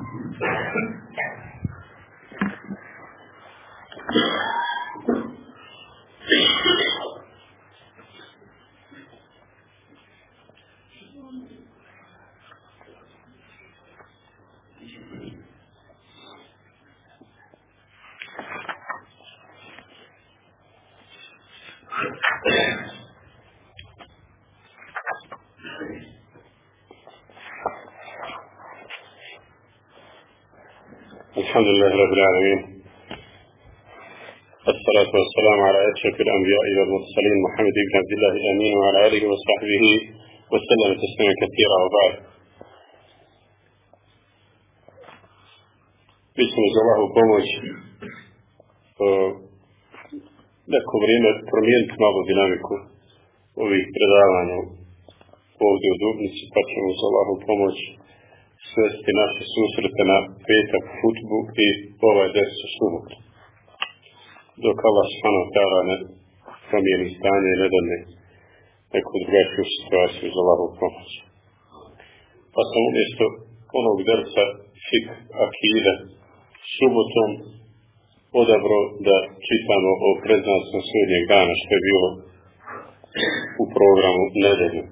Thank you. الحمد لله رب العالمين. الصلاة والسلام على أشرف الأنبياء والمرسلين محمد بن عبد الله الأمين وعلى آله وصحبه وسلم تسليما كثيرا وبعد. Za Allahu pomoć neko vrijeme promijeniti malo dinamiku ovih predavanja ovdje u Dubnici, pa ćemo za Allahu pomoć svesti naše susrete na petak futbu i ovaj desu subotu. Dok Allah subhanahu ta'ala ne promijeni stanje i ne dane neku drugačiju situaciju za Allahu pomoć. Pa sam umjesto onog dersa fik akide subotom odabro da čitamo o predznacnom sudnjeg dana što je bilo u programu nedelju.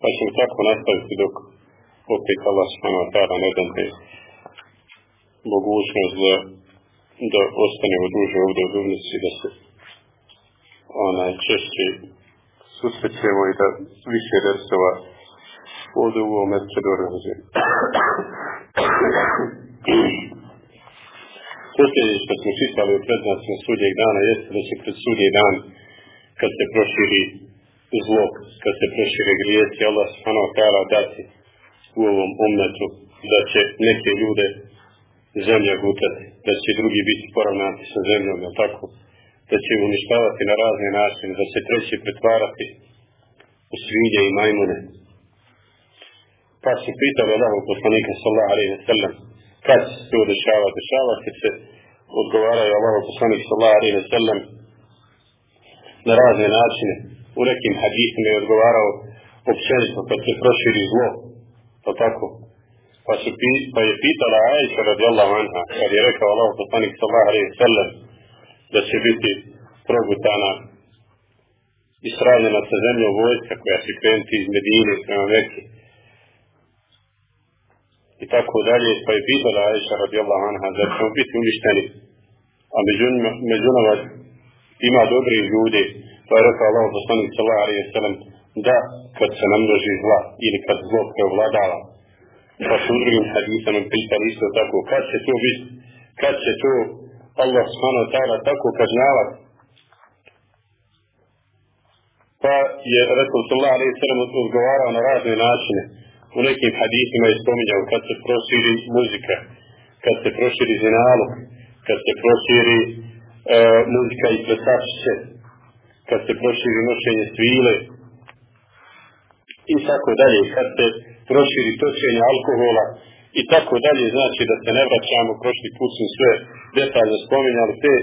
Pa ćemo tako nastaviti dok opet Allah subhanahu wa ta'ala ne dane mogućnost da, da ostanemo duže ovdje u Dubnici, da se onaj češće susrećemo i da više resova ovdje u ovom mjestu organizujemo. Posljednje što smo čitali u predznacima sudnjeg dana jeste da će pred sudnji dan kad se proširi zlo, kad se prošire grijesi, Allah subhanahu wa dati u ovom umetu da će neke ljude zemlja gutati, da će drugi biti poravnati sa zemljom, jel tako? Da će uništavati na razne načine, da će treći pretvarati u svinje i majmune. Pa su pitali Allahu poslanika sallahu alaihi wa sallam kad se to dešava, dešava se se odgovaraju Allahu poslanik sallahu alaihi wa sallam na razne načine. U nekim hadisima je odgovarao općenito kad se proširi zlo, pa tako. Pa, su, pa je pitala Aisha radijallahu anha, kad je rekao Allah poslanik sallahu alaihi sallam, da će biti progutana i sravljena sa zemljom vojska koja će krenuti iz Medine prema Mekke. I tako dalje, pa je pitala Aisha radijallahu anha da ćemo biti uništeni, a među, među nama ima dobri ljudi, pa je rekao Allah poslanik sallahu alaihi sallam, da kad se namnoži zla ili kad zlo preovladava. Pa su drugim hadisama pitali isto tako, kad će to biti, kad će to Allah subhanahu ta'ala tako kažnjavati. Pa je Resul sallallahu alaihi sallam odgovarao na razne načine. U nekim hadisima je spominjao kad se proširi muzika, kad se proširi zinalog, kad se proširi e, muzika i plesačiće, kad se proširi nošenje svile, i tako dalje, kad se proširi točenje alkohola i tako dalje, znači da se ne vraćamo, prošli put smo sve detaljno spominjali te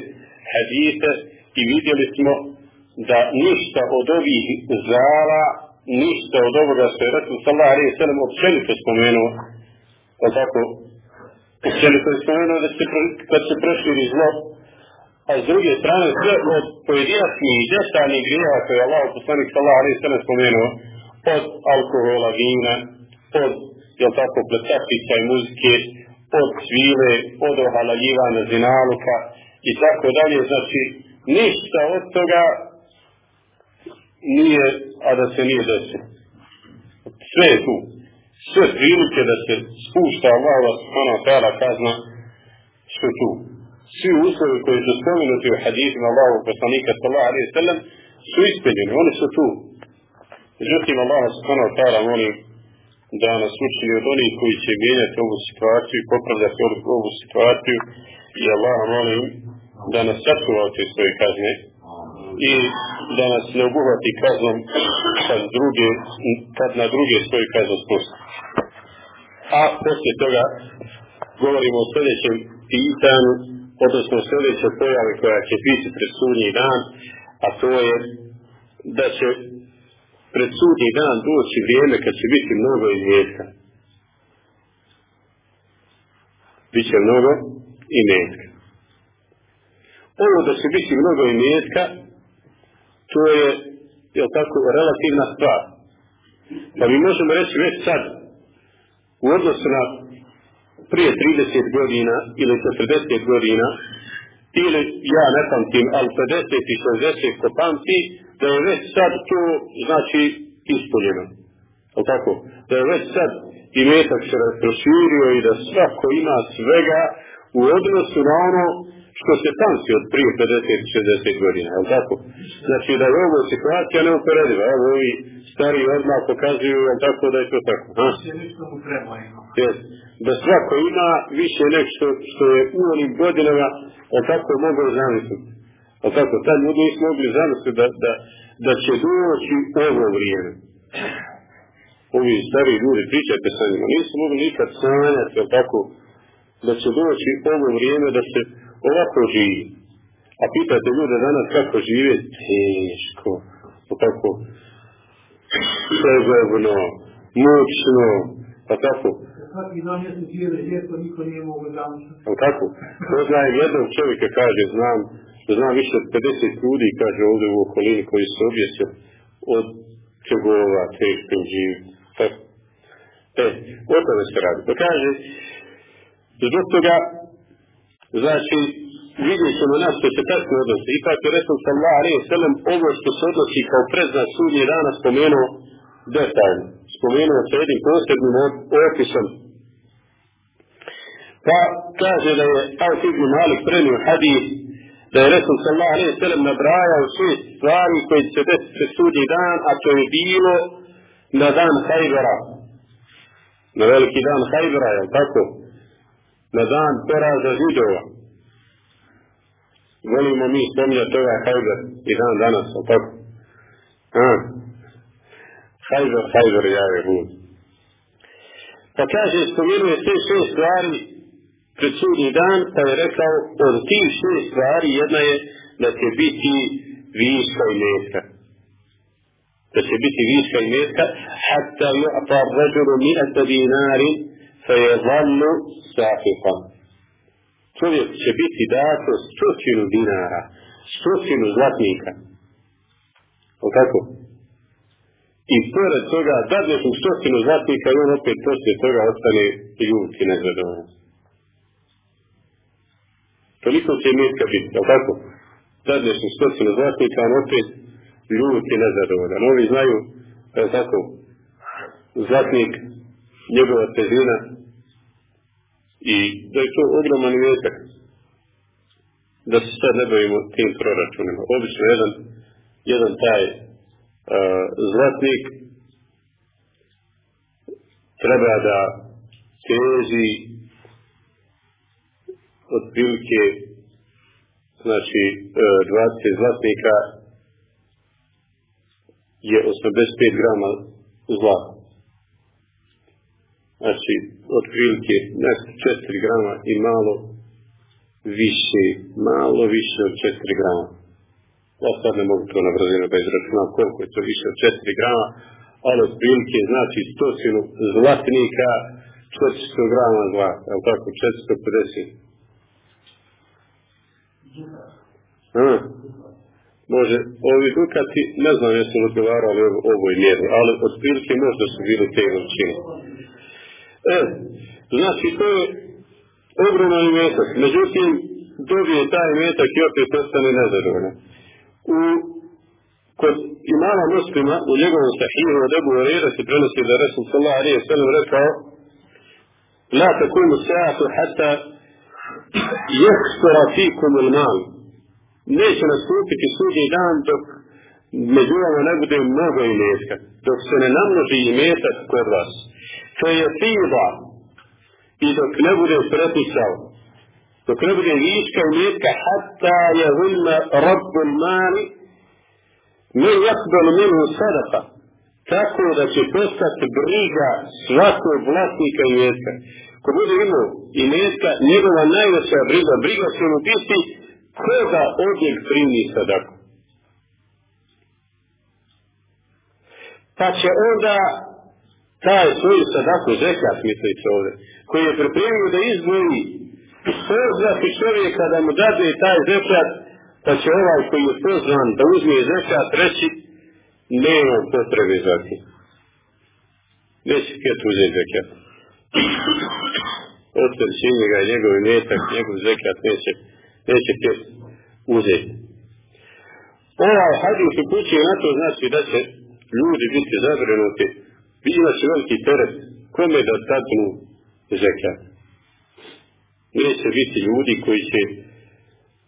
hadite i vidjeli smo da ništa od ovih zala, ništa od ovoga što je Rasul sallallahu alaihi sallam općenito spomenuo, pa tako, općenito je spomenuo da se, kad se proširi zlo, a s druge strane sve od pojedinačnih i detaljnih grijeha koje je Allah poslanik sallallahu alaihi sallam spomenuo, od alkohola, vina, od, jel tako, pletačica i muzike, od svile, od ohalaljivanja zinaluka i tako dalje. Znači, ništa od toga nije, a da se nije desilo. Sve je tu. Sve prilike da se spušta Allah subhanahu wa ta'ala kazna su tu. Svi uslovi koji su spomenuti u hadithima Allahu poslanika sallallahu alaihi sallam su ispunjeni, oni su tu. Međutim, Allah subhanahu wa ta'ala molim da nas učini od onih koji će mijenjati ovu situaciju popravljati ovu situaciju i Allah molim da nas sačuva od svoje kazne i da nas ne obuhvati kaznom kad, druge, kad na druge svoje kazne spusti. A poslije toga govorimo o sljedećem pitanju, odnosno o sljedećoj pojavi koja će biti pred dan, a to je da će pred sudnji dan doći vrijeme kad će biti mnogo izvijesta. bit će mnogo i metka. Ovo da će biti mnogo i metka, to je, jel tako, relativna stvar. Pa mi možemo reći već sad, u odnosu na prije 30 godina ili 40 godina, ili ja ne pamtim, ali 50 i 60 ko pamti, da je već sad to, znači, ispunjeno. Ali tako? Da je već sad i metak se proširio i da svako ima svega u odnosu na ono što se pamti od prije 50-60 godina, je tako? Znači da je ovo situacija neuporediva, evo ovi stari odmah pokazuju, je tako da je to tako? Ha? Yes. Da svako ima više nešto što je u onim godinama, je tako mogao zamisliti. Je tako? Tad ljudi nisu mogli zamisliti da, da, da će doći ovo vrijeme. Ovi stari ljudi, pričajte sa njima, nisu mogli nikad sanjati, je tako? Da će doći ovo vrijeme da se ovako živi. A pitate ljude danas kako žive, teško, tako, slezovno, mučno, pa tako. Svaki dan jesu cijele ljeto, niko nije mogu zamisliti. Pa tako. Poznajem jednog čovjeka, kaže, znam, znam više od 50 ljudi, kaže ovdje u okolini koji se objesio od čegova, teško živi. E, o tome se radi. Pa kaže, zbog toga znači vidjet ćemo nas što se tako odnosi. Ipak je Resul sallallahu alaihi sallam ovo što se odnosi kao preznak sudnje dana spomenuo detaljno. Spomenuo sa jednim posebnim opisom. Pa kaže da je Auf ibn Malik prenio hadis da je Resul sallallahu alaihi sallam nabrajao šest stvari koje će desiti sudnji dan, a to je bilo na dan Hajbera. Na veliki dan Hajbera, je tako? Na dan poraza židova volimo mi spominjati ovaj hajber i dan danas, ali tako? A, hajber, hajber, ja je bud. Pa kaže, spomenuje te šest stvari pred dan, pa je rekao, od tih šest stvari jedna je da će biti viška i metka. Da će biti viška i metka, hatta ju'ta ređuru mi'ata dinari, fe je zallu sahifan čovjek će biti dato stotinu dinara, stotinu zlatnika. O kako? I pored toga dadneš mu stotinu zlatnika i on opet poslije toga ostane ljud i nezadovoljan. Toliko će mjetka biti, o kako? Dadneš mu stotinu zlatnika, on opet ljud i nezadovoljan. Ovi znaju, je tako, zlatnik, njegova težina, i da je to ogroman vjetak da se sad ne bavimo tim proračunima. Obično jedan, jedan taj uh, zlatnik treba da teži otprilike znači uh, 20 zlatnika je 85 grama zlata znači otprilike nešto 4 grama i malo više, malo više od 4 grama. Ja sad ne mogu to na brzinu da izračunam koliko je to više od 4 grama, ali otprilike znači stocinu zlatnika 400 grama zlata, ali tako 450. A, može, ovi dukati, ne znam jesu li odgovarali ovoj mjeri, ali otprilike možda su bili te veličine. E, znači to je ogroman imetak. Međutim, dobije taj imetak i opet ostane nezadovoljan. U kod imama muslima u njegovom sahihu od Ebu Hureyre se prenosi da Resul sallallahu alaihi sallam rekao La takunu sa'atu hatta jeksura fikum il mal. Neće nastupiti sudnji dan dok među vama ne bude mnogo imetka. Dok se ne namnoži imetak kod vas to je fiba i dok ne bude prepisao dok ne bude viška i mjetka hatta je hulma rabbul mali min jakbal minhu sadaka tako da će postati briga svakog vlasnika i mjetka ko bude imao i mjetka njegova najveća briga briga će mu biti koga odjeg primi sadaku pa će onda taj svoju sadaku zekat, misli se koji je pripremio da izgoji pozvati čovjeka da mu dade taj zekat, pa će ovaj koji je pozvan da uzme zekat reći, nema potrebe za ti. Neće htjet uzeti zekat. Otkad će njega i njegov metak, njegov zekat neće, neće htjet uzeti. Ovaj hadis upućuje na to znači da će ljudi biti zabrinuti, bila će veliki teret kome da tatnu zekat. Neće biti ljudi koji će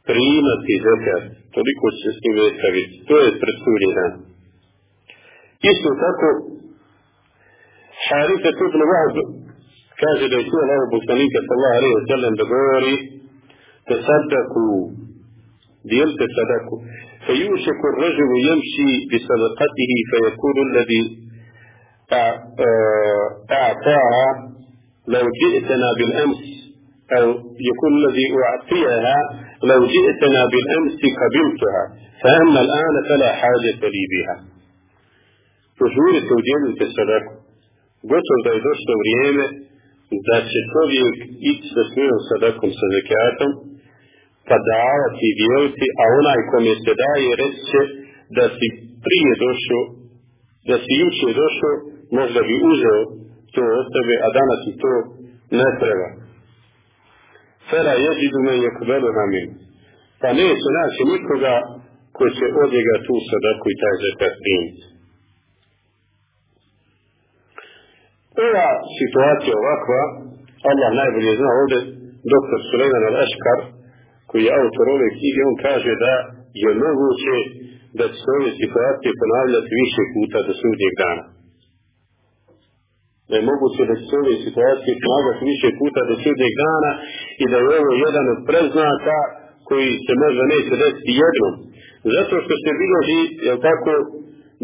primati zekat, toliko će s njim vestaviti. To je dan. Isto tako, Harita ibn Wahb kaže da je čuo Allahu poslanika sallallahu alejhi ve sellem da govori tasaddaku dijelite sadaku فيوشك الرجل يمشي بصدقته فيقول الذي أعطاها لو جئتنا بالأمس أو يكون الذي أعطيها لو جئتنا بالأمس قبلتها فأما الآن فلا حاجة لي بها se udjelite sadaku. Gotovo da je došlo vrijeme da će čovjek ići sa svojom sadakom sa zekatom, pa davati i dijeliti, a onaj kome se daje reći će da si prije došao, da si juče došao, možda bi uzeo to od tebe, a danas i to ne treba. Fera jeđidu me je kvelu ramin. Pa neće naći nikoga ko će od njega tu sadaku i taj zekat primiti. Ova situacija ovakva, Allah najbolje zna ovdje, doktor Suleiman al-Eškar, koji je autor ove knjige, on kaže da je moguće da će se ove situacije ponavljati više puta do sudnjeg dana. Da je moguće da će se ove situacije ponavljati više puta do sudnjeg dana i da je ovo jedan od preznaka koji se možda neće desiti jednom. Zato što se biloži, jel tako,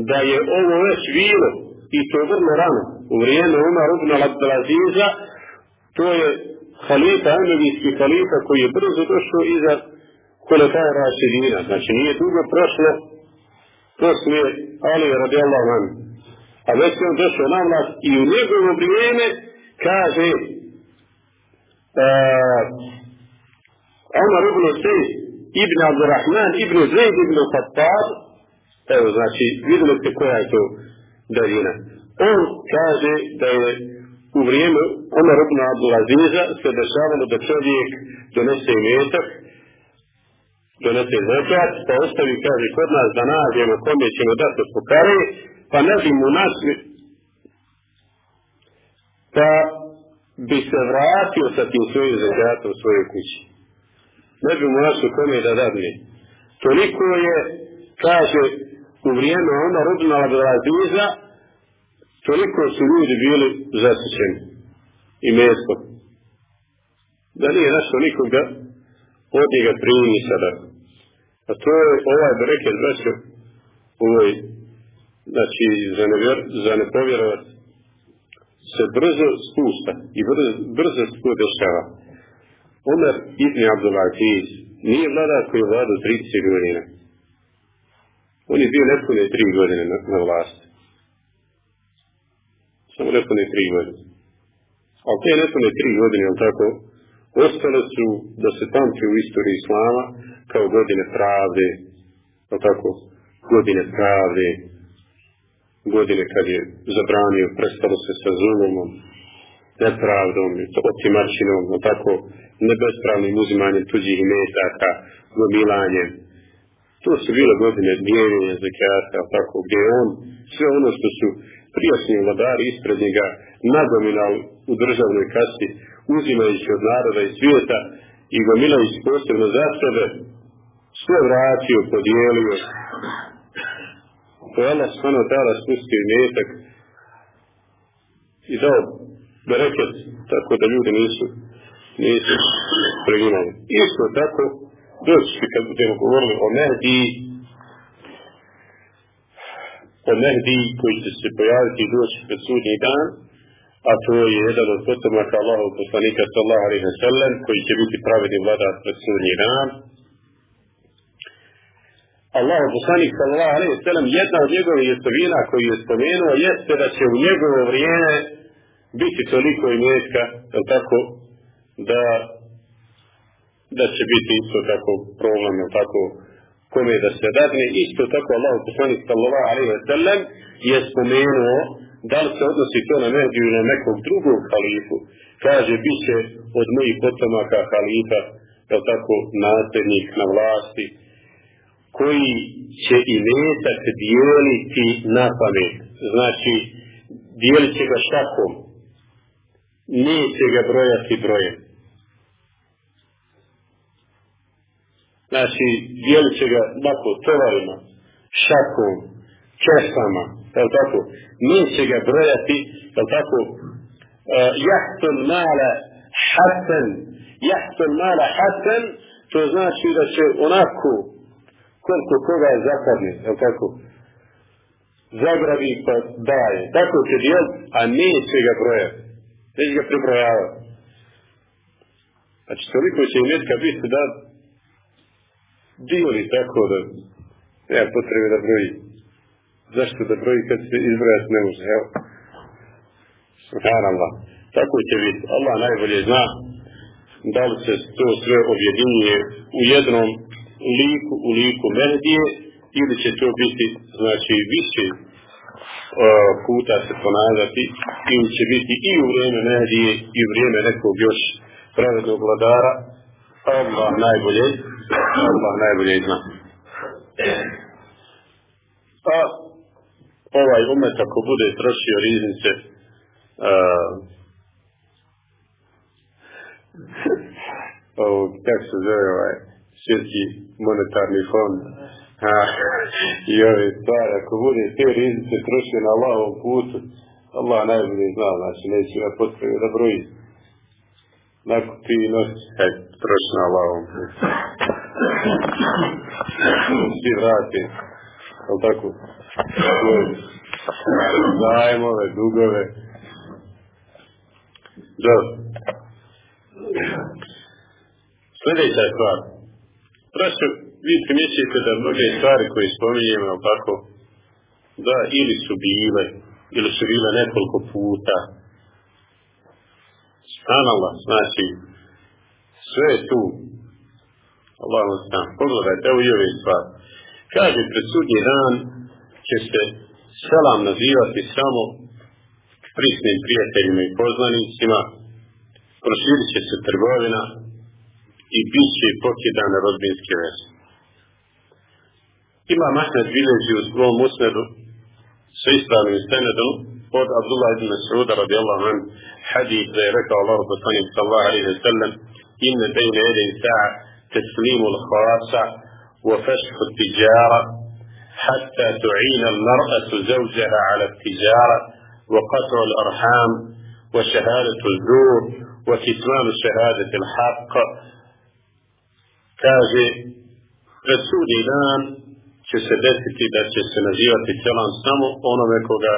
da je ovo već bilo i to vrlo rano, u vrijeme Umar ibn Abdelaziza, to je halifa, emevijski halifa koji je brzo došao iza Kulefaja Rašidina. Znači nije dugo prošlo poslije Ali radijallahu anhu. A već je on došao na vlast i u njegovo vrijeme kaže uh, Omar ibn Sejid ibn Abdurrahman ibn Zaid ibn Khattab evo znači vidjeli ste koja je to daljina. On kaže da je u vrijeme Omar ibn Abdulaziza se dešavalo da čovjek donese imetak, donese zekat, pa ostavi, kaže, kod nas da nađemo kome ćemo dati od pokare, pa ne bi mu našli, pa bi se vratio sa tim svojim zekatom u svojoj kući. Ne bi mu našli kome da dadne. Toliko je, kaže, u vrijeme Omar ibn Abdulaziza, toliko su ljudi bili zasićeni i mesto. Da nije našlo nikoga od njega primi sada. A to je ovaj bereket, braćo, znači, za, nevjer, za nepovjerovat, se brzo spušta i brzo, brzo se dešava. Omer ibn Abdulaziz nije vladar koji je vladao 30 godina. On je bio nepune 3 godine na, na vlasti samo nepune tri godine. A te nepune tri godine, jel tako, ostale su da se pamti u istoriji Islama kao godine pravde, jel tako, godine pravde, godine kad je zabranio, prestalo se sa zulumom, nepravdom, otimačinom, tako, nebespravnim uzimanjem tuđih imetaka, gomilanjem. To su bile godine dnevnje zekijata, tako, gdje on sve ono što su prijašnji vladari ispred njega nagominali u državnoj kasi, uzimajući od naroda i svijeta i gomilajući posebno za sebe, sve vratio, podijelio. To je Allah stano tada spustio metak i dao bereket tako da ljudi nisu nisu preginali. Isto tako, doći kad budemo govorili o Mehdi, o Mehdi koji će se pojaviti i doći pred sudnji dan, a to je jedan od potomaka Allahov poslanika sallahu alaihi wa sallam koji će biti pravedni vladar pred sudnji dan. Allah poslanik sallallahu alaihi sallam jedna od njegovih jetovina koju je spomenuo jeste da će u njegovo vrijeme biti toliko imetka, tako, da da će biti isto tako problem, tako, kome da se dadne. Isto tako Allah poslanik sallallahu alaihi sallam je spomenuo da li se odnosi to na Mehdi ili na nekog drugog halifu. Kaže, bit će od mojih potomaka halifa, je tako, nasljednik na vlasti, koji će i metak dijeliti na pamet. Znači, dijelit će ga šakom. Neće ga brojati brojem. Znači, dijelit će ga nakon tovarima, šakom, česama, je tako? Neće ga brojati, je tako? Uh, jahtul mala hasan, jahtul mala hasan, to znači da će onako koliko koga zapadne, je tako? Zagrabi pa daje. Tako će dijel, a neće ga brojati. Neće ga prebrojavati. Znači, toliko će imetka biti da dijeli tako da nema potrebe da broji. Zašto da broji kad se izbrojati ne može? Evo. Subhanallah. Tako će biti. Allah najbolje zna da li se to sve objedinje u jednom liku u liku Mehdije ili će to biti znači više uh, puta se ponavljati ili će biti i u vrijeme Mehdije i u vrijeme nekog još pravednog vladara Allah najbolje Allah najbolje zna a ovaj umet ako bude trošio riznice uh, kako se zove ovaj svjetski monetarni fond a, i ove stvari, ako bude te riznice trošio na Allahovom putu, Allah najbolje zna, znači neće na potrebe da broji. Nakon ti nosi, hej, troši na Allahovom putu. Svi vrati, ali tako, zajmove, dugove. Dobro. Sljedeća stvar. Prosto, vi primjećujete da mnoge stvari koje spominjemo, tako, da ili su bile, ili su bile nekoliko puta. Spanala, znači, sve je tu. Allah vam stan. Pogledajte, evo i ove stvari. Kaže, pred sudnji dan će se selam nazivati samo prisnim prijateljima i poznanicima, proširit će se trgovina i bit će pokidane rodbinske veze. Ima Mahmed bilježi u svom usnedu sa ispravnim senedom od Abdullah ibn Mas'uda radijallahu an hadith da je rekao Allah poslanik sallallahu alaihi wa sallam inne bejne jedin sa'a l-khasa wa fashhu tijara حتى تعين المرأة زوجها على التجارة وقطع الأرحام وشهادة الزور وكتمان شهادة الحق kaže pred sudnji dan će se desiti da će se nazivati selam samo onome koga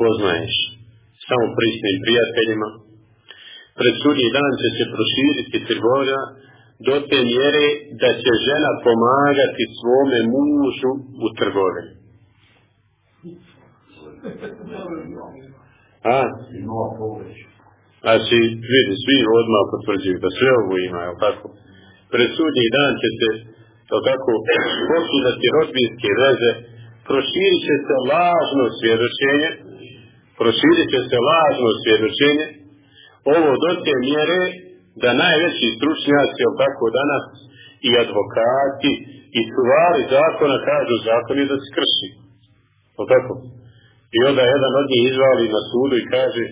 poznaješ, samo prisnim prijateljima. Pred sudnji dan će se proširiti trgovina do te mjere da će žena pomagati svome mužu u trgovini. A? Znači, vidi, svi odmah potvrđuju da sve ovo ima, je tako? Pred sudnji dan će se, to tako, pokidati rodbinske veze, proširit će se lažno svjedočenje, proširit će se lažno svjedočenje, ovo do te mjere da najveći stručnjaci, je tako danas, i advokati, i čuvari zakona kažu zakon je da se krši. Tako? I onda jedan od njih izvali na sudu i kaže,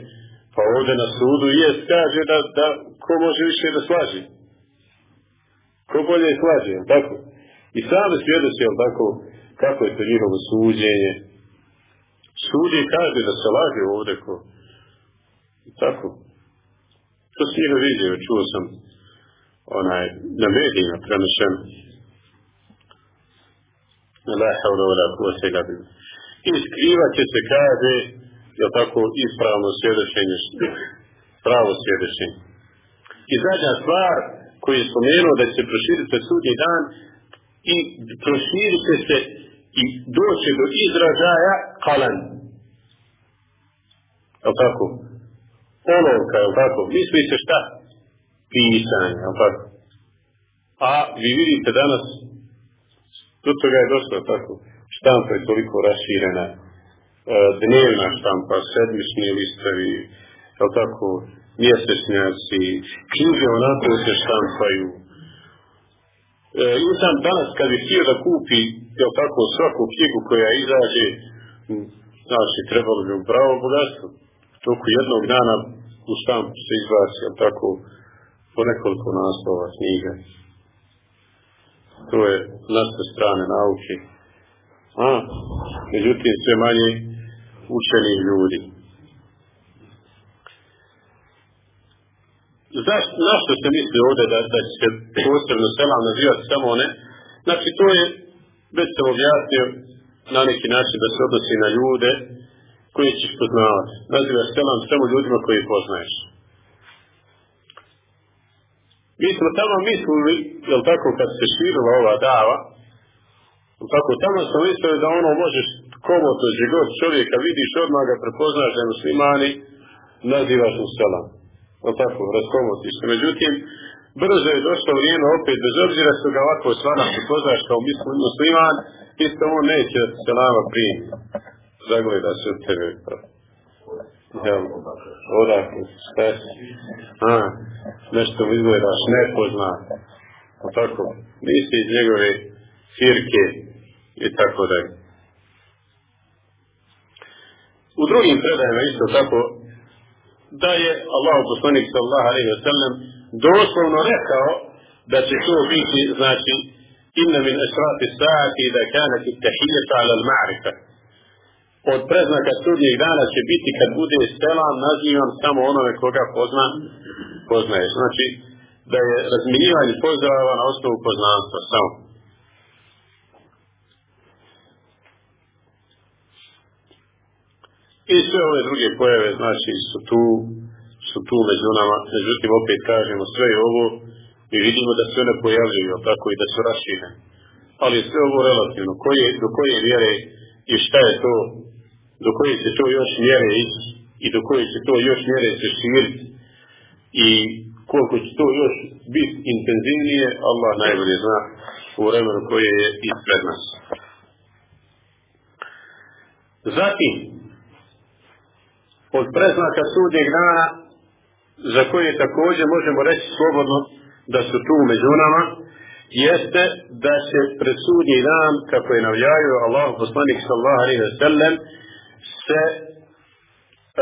pa ovdje na sudu jest, kaže da, da ko može više da slaži. Ko bolje slaži, jel tako? I sami svjedoci, jel tako, kako je to njihovo suđenje. Sudi kaže da se laže ovdje ko. Tako. To si njega vidio, čuo sam onaj, na medijima prenešen. I skrivat će se kaže je tako ispravno svjedočenje, pravo svjedočenje. I zadnja stvar koju je spomenuo da će se proširiti sudnji dan, i proširit će se i doće do izražaja kalan. Jel tako? Olovka, jel tako? Misli se šta? Pisanje, jel tako? A vi vidite danas, do toga je došlo tako, štampa je toliko raširena, e, dnevna štampa, sedmični listovi, jel tako, mjesečnjaci, knjige onako se štampaju. E, insan danas kad bi htio da kupi, jel tako, svaku knjigu koja izađe, znači, trebalo bi u pravo bogatstvo. Toku jednog dana u štampu se izbaci, tako, po nekoliko naslova knjiga. To je naše strane nauke. A, međutim, sve manje učenih ljudi. Zaš, na što se misli ovdje da, da će se posebno selam nazivati samo one? Znači, to je, već sam objasnio, na neki način da se odnosi na ljude koji ćeš poznavati. Nazivaš selam samo ljudima koji poznaješ. Mi smo tamo mislili, jel tako, kad se širila ova dava, tako, tamo smo mislili da ono možeš komoto gdje god čovjeka vidiš, odmah ga prepoznaš da muslimani, nazivaš mu selam. Jel tako, raskomotiš. Međutim, brzo je došlo vrijeme opet, bez obzira što ga ovako svana prepoznaš kao musliman, isto on neće selama primiti. Zagleda se od tebe. Jel, odakle, šta si? A, nešto mi izgledaš nepoznat. O tako, nisi iz njegove firke i tako dalje. U drugim predajama isto tako da je Allah poslanik sallallahu alaihi wa sallam doslovno rekao da će to biti, znači, inna min asrati sa'ati da kanat tahijata ala al-ma'rifa od preznaka sudnjeg dana će biti kad bude selam nazivam samo onome koga pozna, poznaješ. Znači, da je razminjivanje pozdrava na osnovu poznanstva samo. I sve ove druge pojave, znači, su tu, su tu među nama. Međutim, opet kažemo sve ovo i vidimo da se one pojavljuju, tako i da su rašine. Ali sve ovo relativno. Koje, do koje vjere i šta je to? Do koje će to još mjere ići? I do koje će to još mjere se širiti i koliko će to još biti intenzivnije, Allah najbolje zna u vremenu koje je ispred nas. Zatim, od preznaka sudnjeg dana, za koje također možemo reći slobodno da su tu među nama, jeste da će pred sudnji dan, kako je navljaju Allah poslanik sallallahu alaihi sallam, se,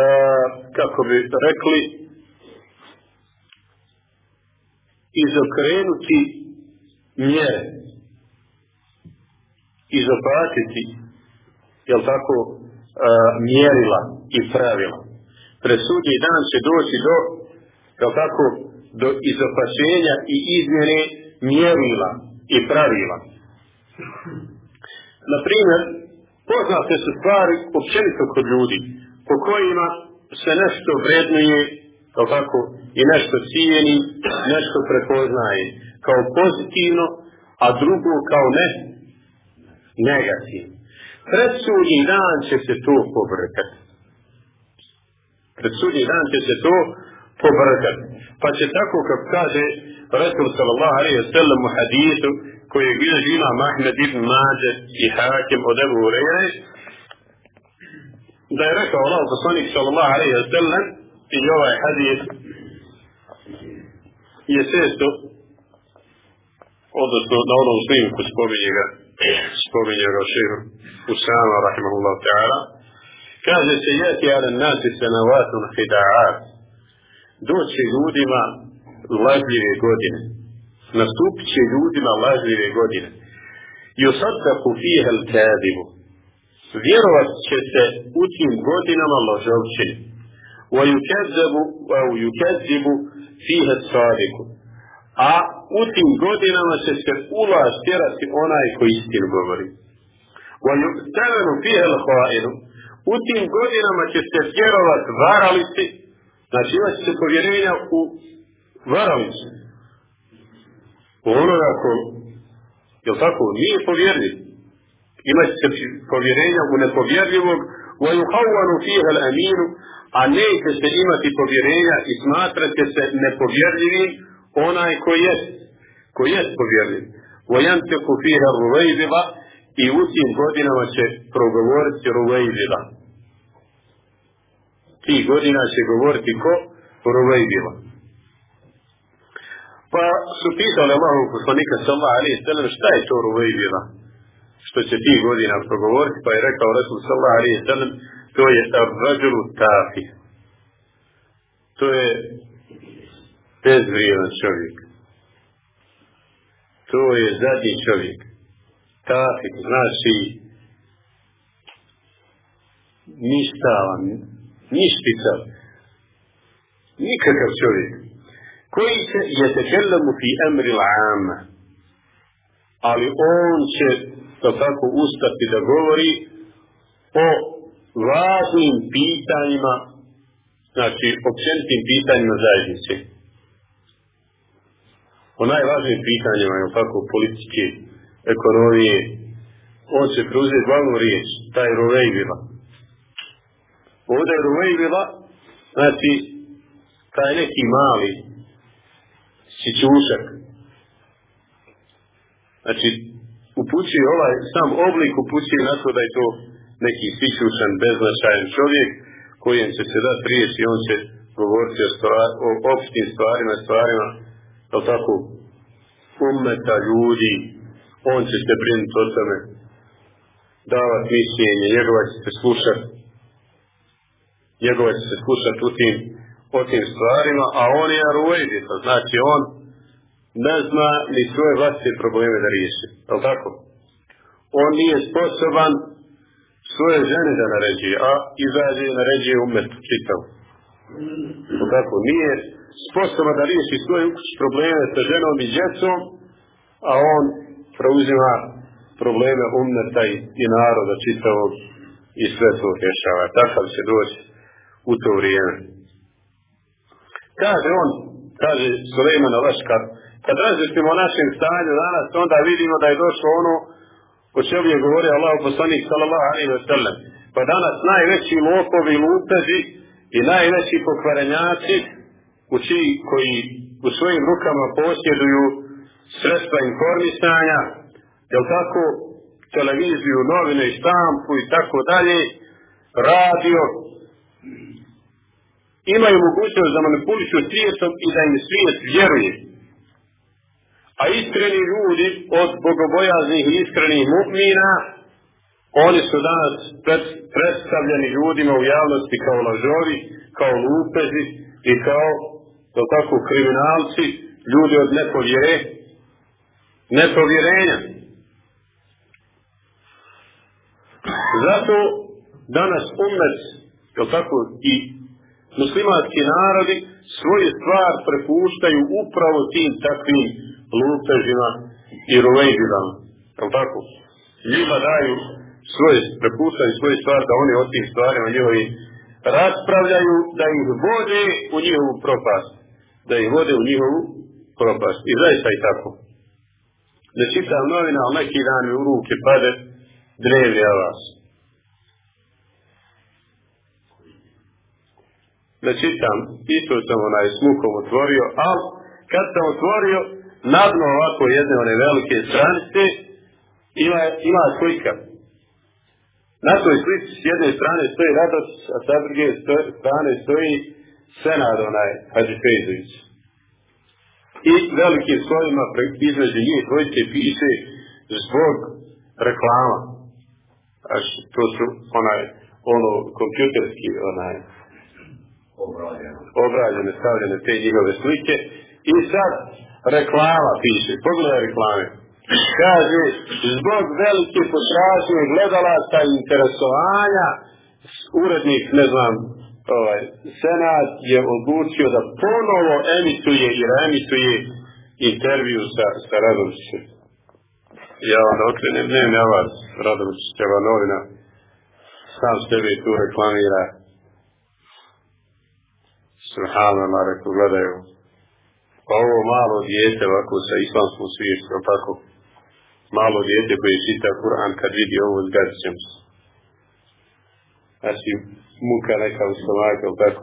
e, kako bi rekli, izokrenuti mjere, izopatiti, jel tako, e, mjerila i pravila. Presudnji dan će doći do, jel tako, do izopačenja i izmjene mjerila i pravila. Na primjer, poznate su stvari općenito kod ljudi, po kojima se nešto vrednuje, tako, i nešto cijeni, nešto prepoznaje kao pozitivno, a drugo kao ne, negativno. Pred sudnji dan će se to pobrkati. Pred sudnji dan će se to pobrkati. Pa će tako, kako kaže Rasul sallallahu alaihi wa sallam u hadisu, koji je bilježi ima Mahmed ibn Mađe i Hakim od Ebu Hureyre, da je rekao Allah poslanik sallallahu alaihi wa sallam i ovaj hadis je često odnosno na onom snimku spominje ga spominje ga šehr Usama rahimahullah ta'ala kaže se jeti ala nasi senavatun hida'at doći ljudima lažljive godine nastupit će ljudima lažljive godine. I osadkaku fiha l-kadibu. Vjerovat će se u tim godinama lažovčini. Wa yukazzabu, wa sadiku. A u tim godinama će se ulaz tjerati onaj koji istinu govori. Wa yukazzabu fiha l-khainu. U tim godinama će se vjerovat varalici, Znači imat će povjerenja u varalicu. U ono ako, jel tako, nije povjerljiv. Imat će povjerenja u nepovjerljivog, u ajuhavanu fiha aminu, a neće se imati povjerenja i smatrat se nepovjerljivim onaj koji jest, koji jest povjerljiv. U ajanteku fiha ruvejziva i u tim godinama će progovoriti ruvejziva. Ti godina će govoriti ko? Ruvejbila. Pa su pitali Allahu poslanika sallallahu alaihi sallam šta je to Ruvejbila? Što će ti godina progovoriti? Pa je rekao Rasul sallallahu alaihi sallam to je ar-rajulu tafi. To je bezvrijedan čovjek. To je zadnji čovjek. Tafi, znači ništavan, ništica, nikakav čovjek, koji se je tekellemu fi emri l'ama, ali on će to tako ustati da govori o važnim pitanjima, znači općenitim pitanjima zajednice. O najvažnijim pitanjima, je tako, politike, ekonomije, on će preuzeti glavnu riječ, taj Rovejvila. Ovdje je Rovejvila, znači, taj neki mali sićušak. Znači, upućuje ovaj sam oblik upućuje na to da je to neki sićušan, beznačajan čovjek kojem će se dati riječ i on će govoriti o, stvar, o opštim stvarima, stvarima, je tako, umeta ljudi, on će se brinuti o tome, davati mišljenje, njegova će se slušati, njegova će se slušati u tim, o tim stvarima, a on je aruedita, znači on ne zna ni svoje vlastite probleme da riješi, je tako? On nije sposoban svoje žene da naređuje, a izađe i naređuje umet čitav. Tako, nije sposoban da riješi svoje probleme sa ženom i djecom, a on preuzima probleme umeta i, i naroda čitavog i sve to rješava. Takav će doći u to vrijeme. Kaže on, kaže Suleiman Alaškar, kad različimo o našem stanju danas, onda vidimo da je došlo ono o čemu je govorio Allah poslanik sallallahu alaihi wa sallam. Pa danas najveći lopovi lupeži i najveći pokvarenjaci u čiji, koji u svojim rukama posjeduju sredstva informisanja, jel tako, televiziju, novine štampu i tako dalje, radio, imaju mogućnost da manipulišu svijetom i da im svijet vjeruje. A iskreni ljudi od bogobojaznih i iskrenih mu'mina, oni su danas pred, predstavljeni ljudima u javnosti kao lažovi, kao lupezi i kao, to tako, kriminalci, ljudi od nepovjere, nepovjerenja. Zato danas umet, je tako, i muslimanski narodi svoju stvar prepuštaju upravo tim takvim lupežima i rovejbinama. Je tako? Njima daju svoje, prepuštaju svoje stvari da oni o tim stvarima njihovi raspravljaju, da ih vode u njihovu propast. Da ih vode u njihovu propast. I zaista i tako. Ne čitam novina, ali neki dan u ruke pade drevlje vas. Ne čitam, isto sam onaj smukom otvorio, ali kad sam otvorio, na dno ovako jedne one velike stranice, ima, ima slika. Na toj slici s jedne strane stoji radost, a sa druge strane stoji senad onaj Hadži Fejzović. I velikim slovima između njih dvojice piše zbog reklama. Aš, to su onaj, ono, kompjuterski, onaj, obrađene, stavljene te njihove slike. I sad reklama piše, pogledaj reklame. Kaže, zbog velike potražnje gledalaca i interesovanja, urednik, ne znam, ovaj, Senat je odlučio da ponovo emituje i reemituje intervju sa, sa Radovićem. Ja vam okrenem, vas, Radovićeva novina, sam sebe tu reklamira. Subhanallah, rekao, gledaju. Pa ovo malo dijete ovako sa islamskom svijestom, tako, malo dijete koje čita Kur'an kad vidi ovo zgazit ćemo se. Znači, muka neka u stomaku, tako.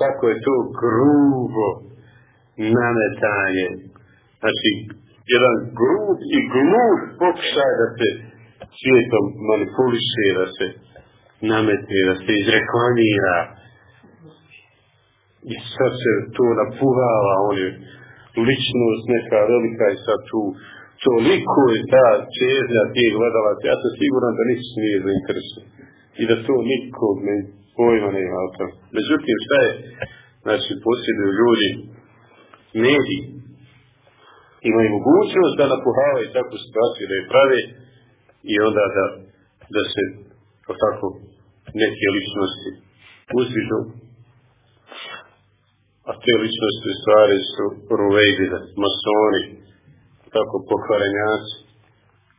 Kako je to grubo nametanje. Znači, jedan grub i glup pokušaj da se svijetom manipuliše, da se nametne, da se izreklamira. I sad se to napuvala, on je ličnost neka velika i sad tu toliko je ta čežnja tih gledalaca, ja sam siguran da nisu nije zainteresuju. I da to nikog ne pojma ne ima. Međutim, šta je, znači, posjeduju ljudi, mediji, imaju mogućnost da napuhavaju takvu situaciju, da je prave i onda da, da se tako neke ličnosti uzvižu. A te ličnosti u stvari su ruvejdide, masoni, tako pokvarenjaci,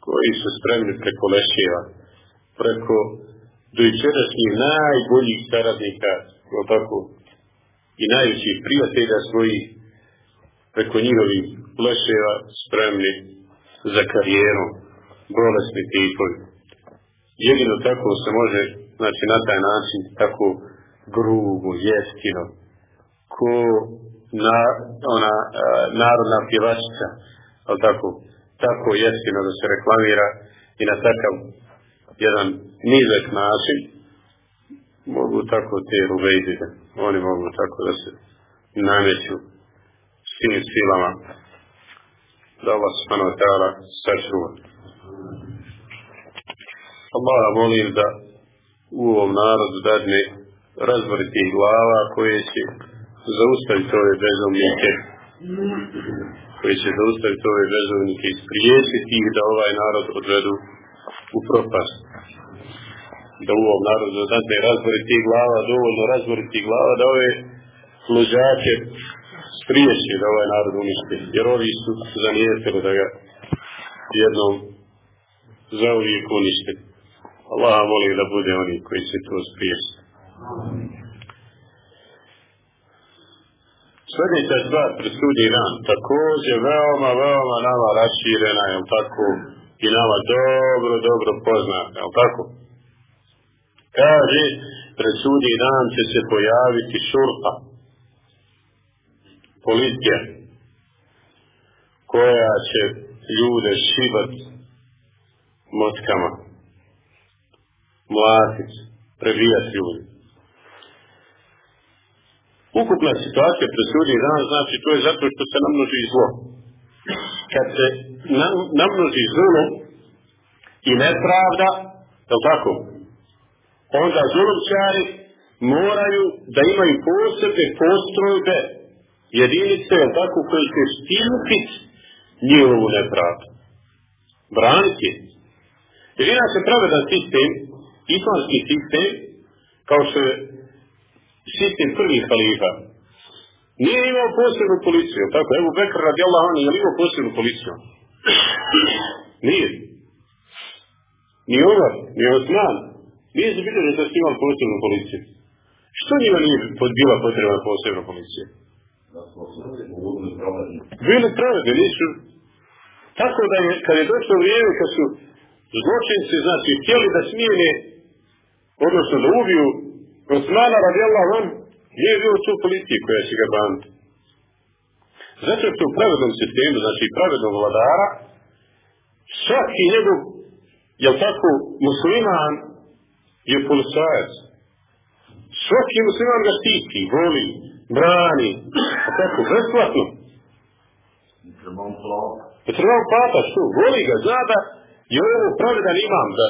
koji su spremni preko leševa, preko dojučerašnjih najboljih saradnika, tako, i najvećih prijatelja svojih, preko njihovih leševa spremni za karijeru, bolesni tipovi. Jedino tako se može, znači na taj način, tako grubo, jeftino, ko na, ona, a, narodna pjevačica, ali tako, tako jeftino da se reklamira i na takav jedan nizak način mogu tako te ruvejdite, oni mogu tako da se nameću svim silama da Allah subhanahu wa ta'ala sačuva. Allah molim da u ovom narodu dadne razboriti glava koje će zaustaviti ove bezumnike koji će zaustaviti ove bezumnike i spriječiti ih da ovaj narod odvedu u propast. Da u ovom narodu dadne razboriti glava, dovoljno razboriti glava da ove luđake spriječi da ovaj narod uništi. Jer ovi su zanijetili da ga jednom zauvijek uništi. Allah moli da bude oni koji će to spriječiti. Sljedeća stvar pred dan, također veoma, veoma nama raširena, je tako, i nama dobro, dobro poznata, je tako? Kaže, pred sudnji dan će se pojaviti šurta, policija, koja će ljude šivat motkama, mlatit, prebijat ljudi. Ukupna situacija presudi dan, znači to je zato što se namnoži zlo. Kad se namnoži zlo i nepravda, je tako? Onda zulomčari moraju da imaju posebne postrojbe, jedinice, je tako, koji će štititi njihovu nepravdu. Braniti. Jer inače pravedan sistem, islamski sistem, kao što je sistem prvih halifa, nije imao posebnu policiju, tako, evo Bekr radi Allah, on je imao posebnu policiju. Nije. Ni Omar, ni Osman, nije se bilo da su imali posebnu policiju. Što njima nije bila potrebna posebna policija? Bili pravedni, nisu. Tako da je, kad je došlo vrijeme, kad su zločinci, znači, htjeli da smijene, odnosno da ubiju Osmana radijallahu on, nije bilo tu politike koja će ga braniti. Zato što u pravednom sistemu, znači pravednog vladara, svaki njegov, jel tako, musliman je policajac. Svaki musliman ga štiti, voli, brani, a tako, besplatno. Ne treba on plata, što? Voli ga, zna da je ovo pravedan imam, da,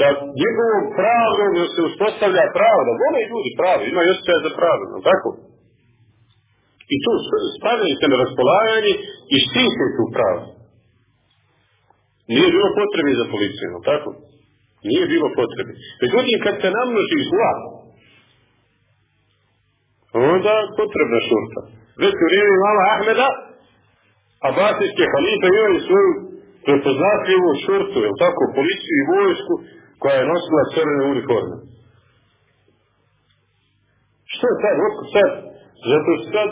da njegovom pravdom se uspostavlja pravda. Vole ljudi pravdu, imaju osjećaj za pravdu, tako? I tu stavljaju se na raspolaganje i štite tu pravdu. Nije bilo potrebe za policiju, tako? Nije bilo potrebe. Međutim, kad se namnoži zla, onda potrebna šurta. Već u vrijeme mala Ahmeda, Abasijske halife imaju svoju prepoznatljivu šurtu, je tako, policiju i vojsku, koja je nosila crvene uniforme. Što je sad? Otko sad? Zato sad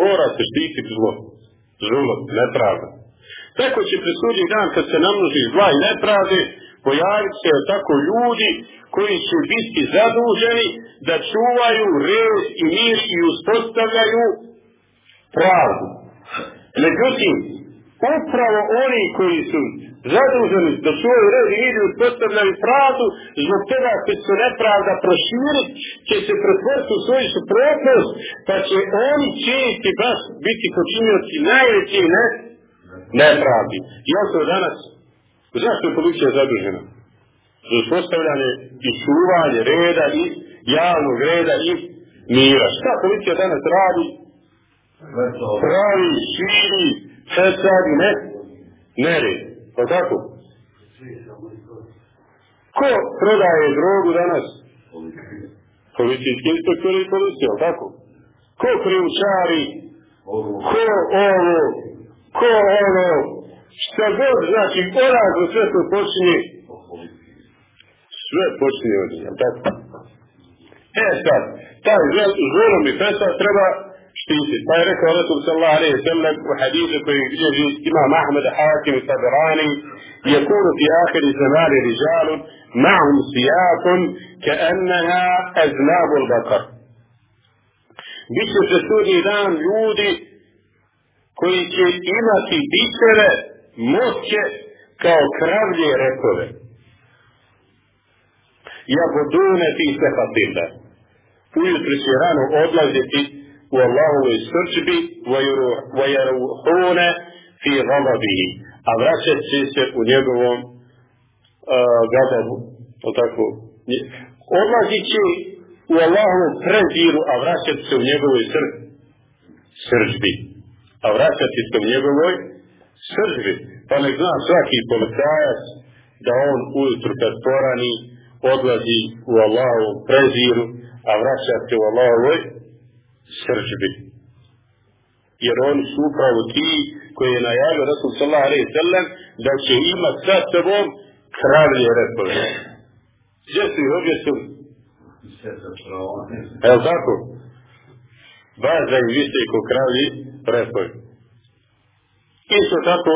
mora se štititi zlo. Zlo, nepravda. tako će presudnji dan kad se namnoži zla i nepravde, pojaviti se tako ljudi koji će biti zaduženi da čuvaju red i mir i uspostavljaju pravdu. Međutim, upravo oni koji su zaduženi da čuvaju red i uspostavljaju pravdu, zbog toga što se nepravda proširiti, će se pretvoriti u svoju suprotnost, pa će oni činiti baš biti počinioci najveći ne, nepravdi. I to danas, zašto je policija zadužena? Za uspostavljanje i čuvanje reda i javnog reda i mira. Šta policija danas radi? Pravi, širi, fesadi, ne? Nered. Pa tako? Ko prodaje drogu danas? Policijski inspektori i policija, tako? Ko krivučari? Ko ovo? Ko ono? Šta god znači, orazno sve to počinje. Sve počinje od njega, tako? E sad, taj zvonom i fesad treba طيب رسول الله صلى الله عليه وسلم وحديثك في الامام احمد حاكم الطبراني يكون في اخر الزمان رجال معهم سياق كانها اذناب البقر. بشر تسوي اذان يودي koji će imati bitere moće kao kravlje rekove. Ja budu ne ti se fatilda. Ujutri će rano u Allahovoj srđbi vajaruhune fi gadabihi, a vraćat će se u njegovom uh, gadabu. O tako. Odlazit će u Allahovom preziru, a vraćat se u njegovoj sr srđbi. A vraćat se u njegovoj srđbi. Pa nek zna svaki policajac da on ujutru kad porani odlazi u Allahovom preziru, a vraća se u Allahovoj srđbi. Jer oni su upravo ti koji je najavio Rasul sallallahu alaihi sallam da će imat sa sobom kravlje repove. Gdje su ih objesili? Evo tako? Baš da im vise ko kravlji repove. Isto tako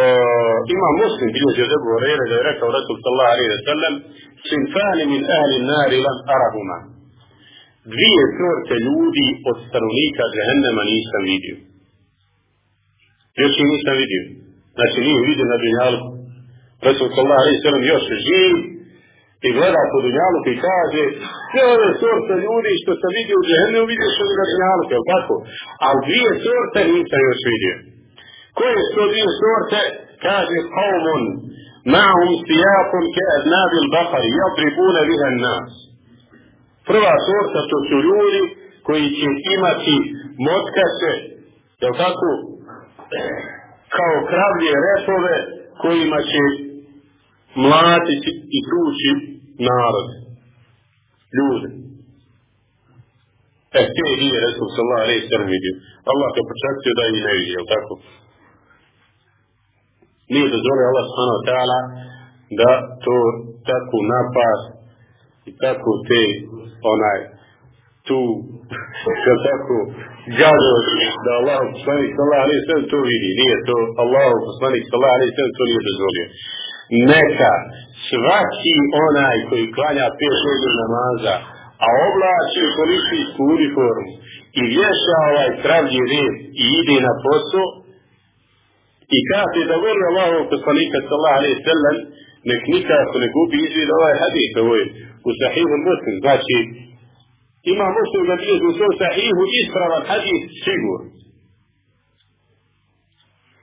o, ima muslim bilježi od Ebu Horeire da je rekao Rasul sallallahu alaihi sallam sinfani min ahli nari lam arahuma dvije sorte ljudi od stanovnika Jehennema nisam vidio. Još ih nisam vidio. Znači nije vidio na Dunjalku. Resul sallallahu alaihi sallam još živ i gleda po Dunjalku i kaže sve ove sorte ljudi što sam vidio u Jehennemu vidio sam na Dunjalku, jel tako? A dvije sorte nisam još vidio. Koje su to dvije sorte? Kaže qawmun ma'hum sijapun ke adnabil bakari jadribune bihan nas. Prva sorta to su ljudi koji će imati motkase, jel tako, kao kravlje repove kojima će mlatiti i krući narod. Ljude. E, te nije Resul sallallahu alaihi sallam vidio. Allah te počastio da i ne vidi, jel tako? Nije dozvolio Allah subhanahu ta'ala da to tako napast i tako te onaj tu kao tako gadost da Allah poslanik sallallahu alaihi sallam to vidi. Nije to Allah poslanik sallallahu alaihi sallam to nije dozvolio. Neka svaki onaj koji klanja pet šest namaza a oblači policijsku uniformu i vješa ovaj kravlji red i ide na posao i kaže da voli Allahov poslanika sallallahu alaihi sallam nek nikako ne gubi izvid ovaj hadis ovoj u sahihu muslim, znači ima muslim da bilježi u svom sahihu ispravan hadis sigur.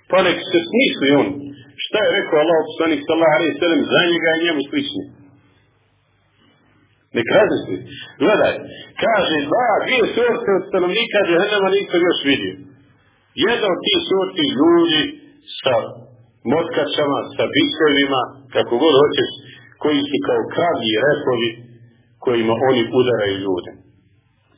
Pa nek se smisli on šta je rekao Allah poslanik sallallahu alaihi sallam za njega i njemu slični. Nek razmisli. Gledaj, kaže dva, dvije sorte od stanovnika Jehennema nisam još vidio. Jedna od tih sorti ljudi sa motkačama, sa bićevima, kako god hoćeš, koji su kao kravlji repovi kojima oni udaraju ljude.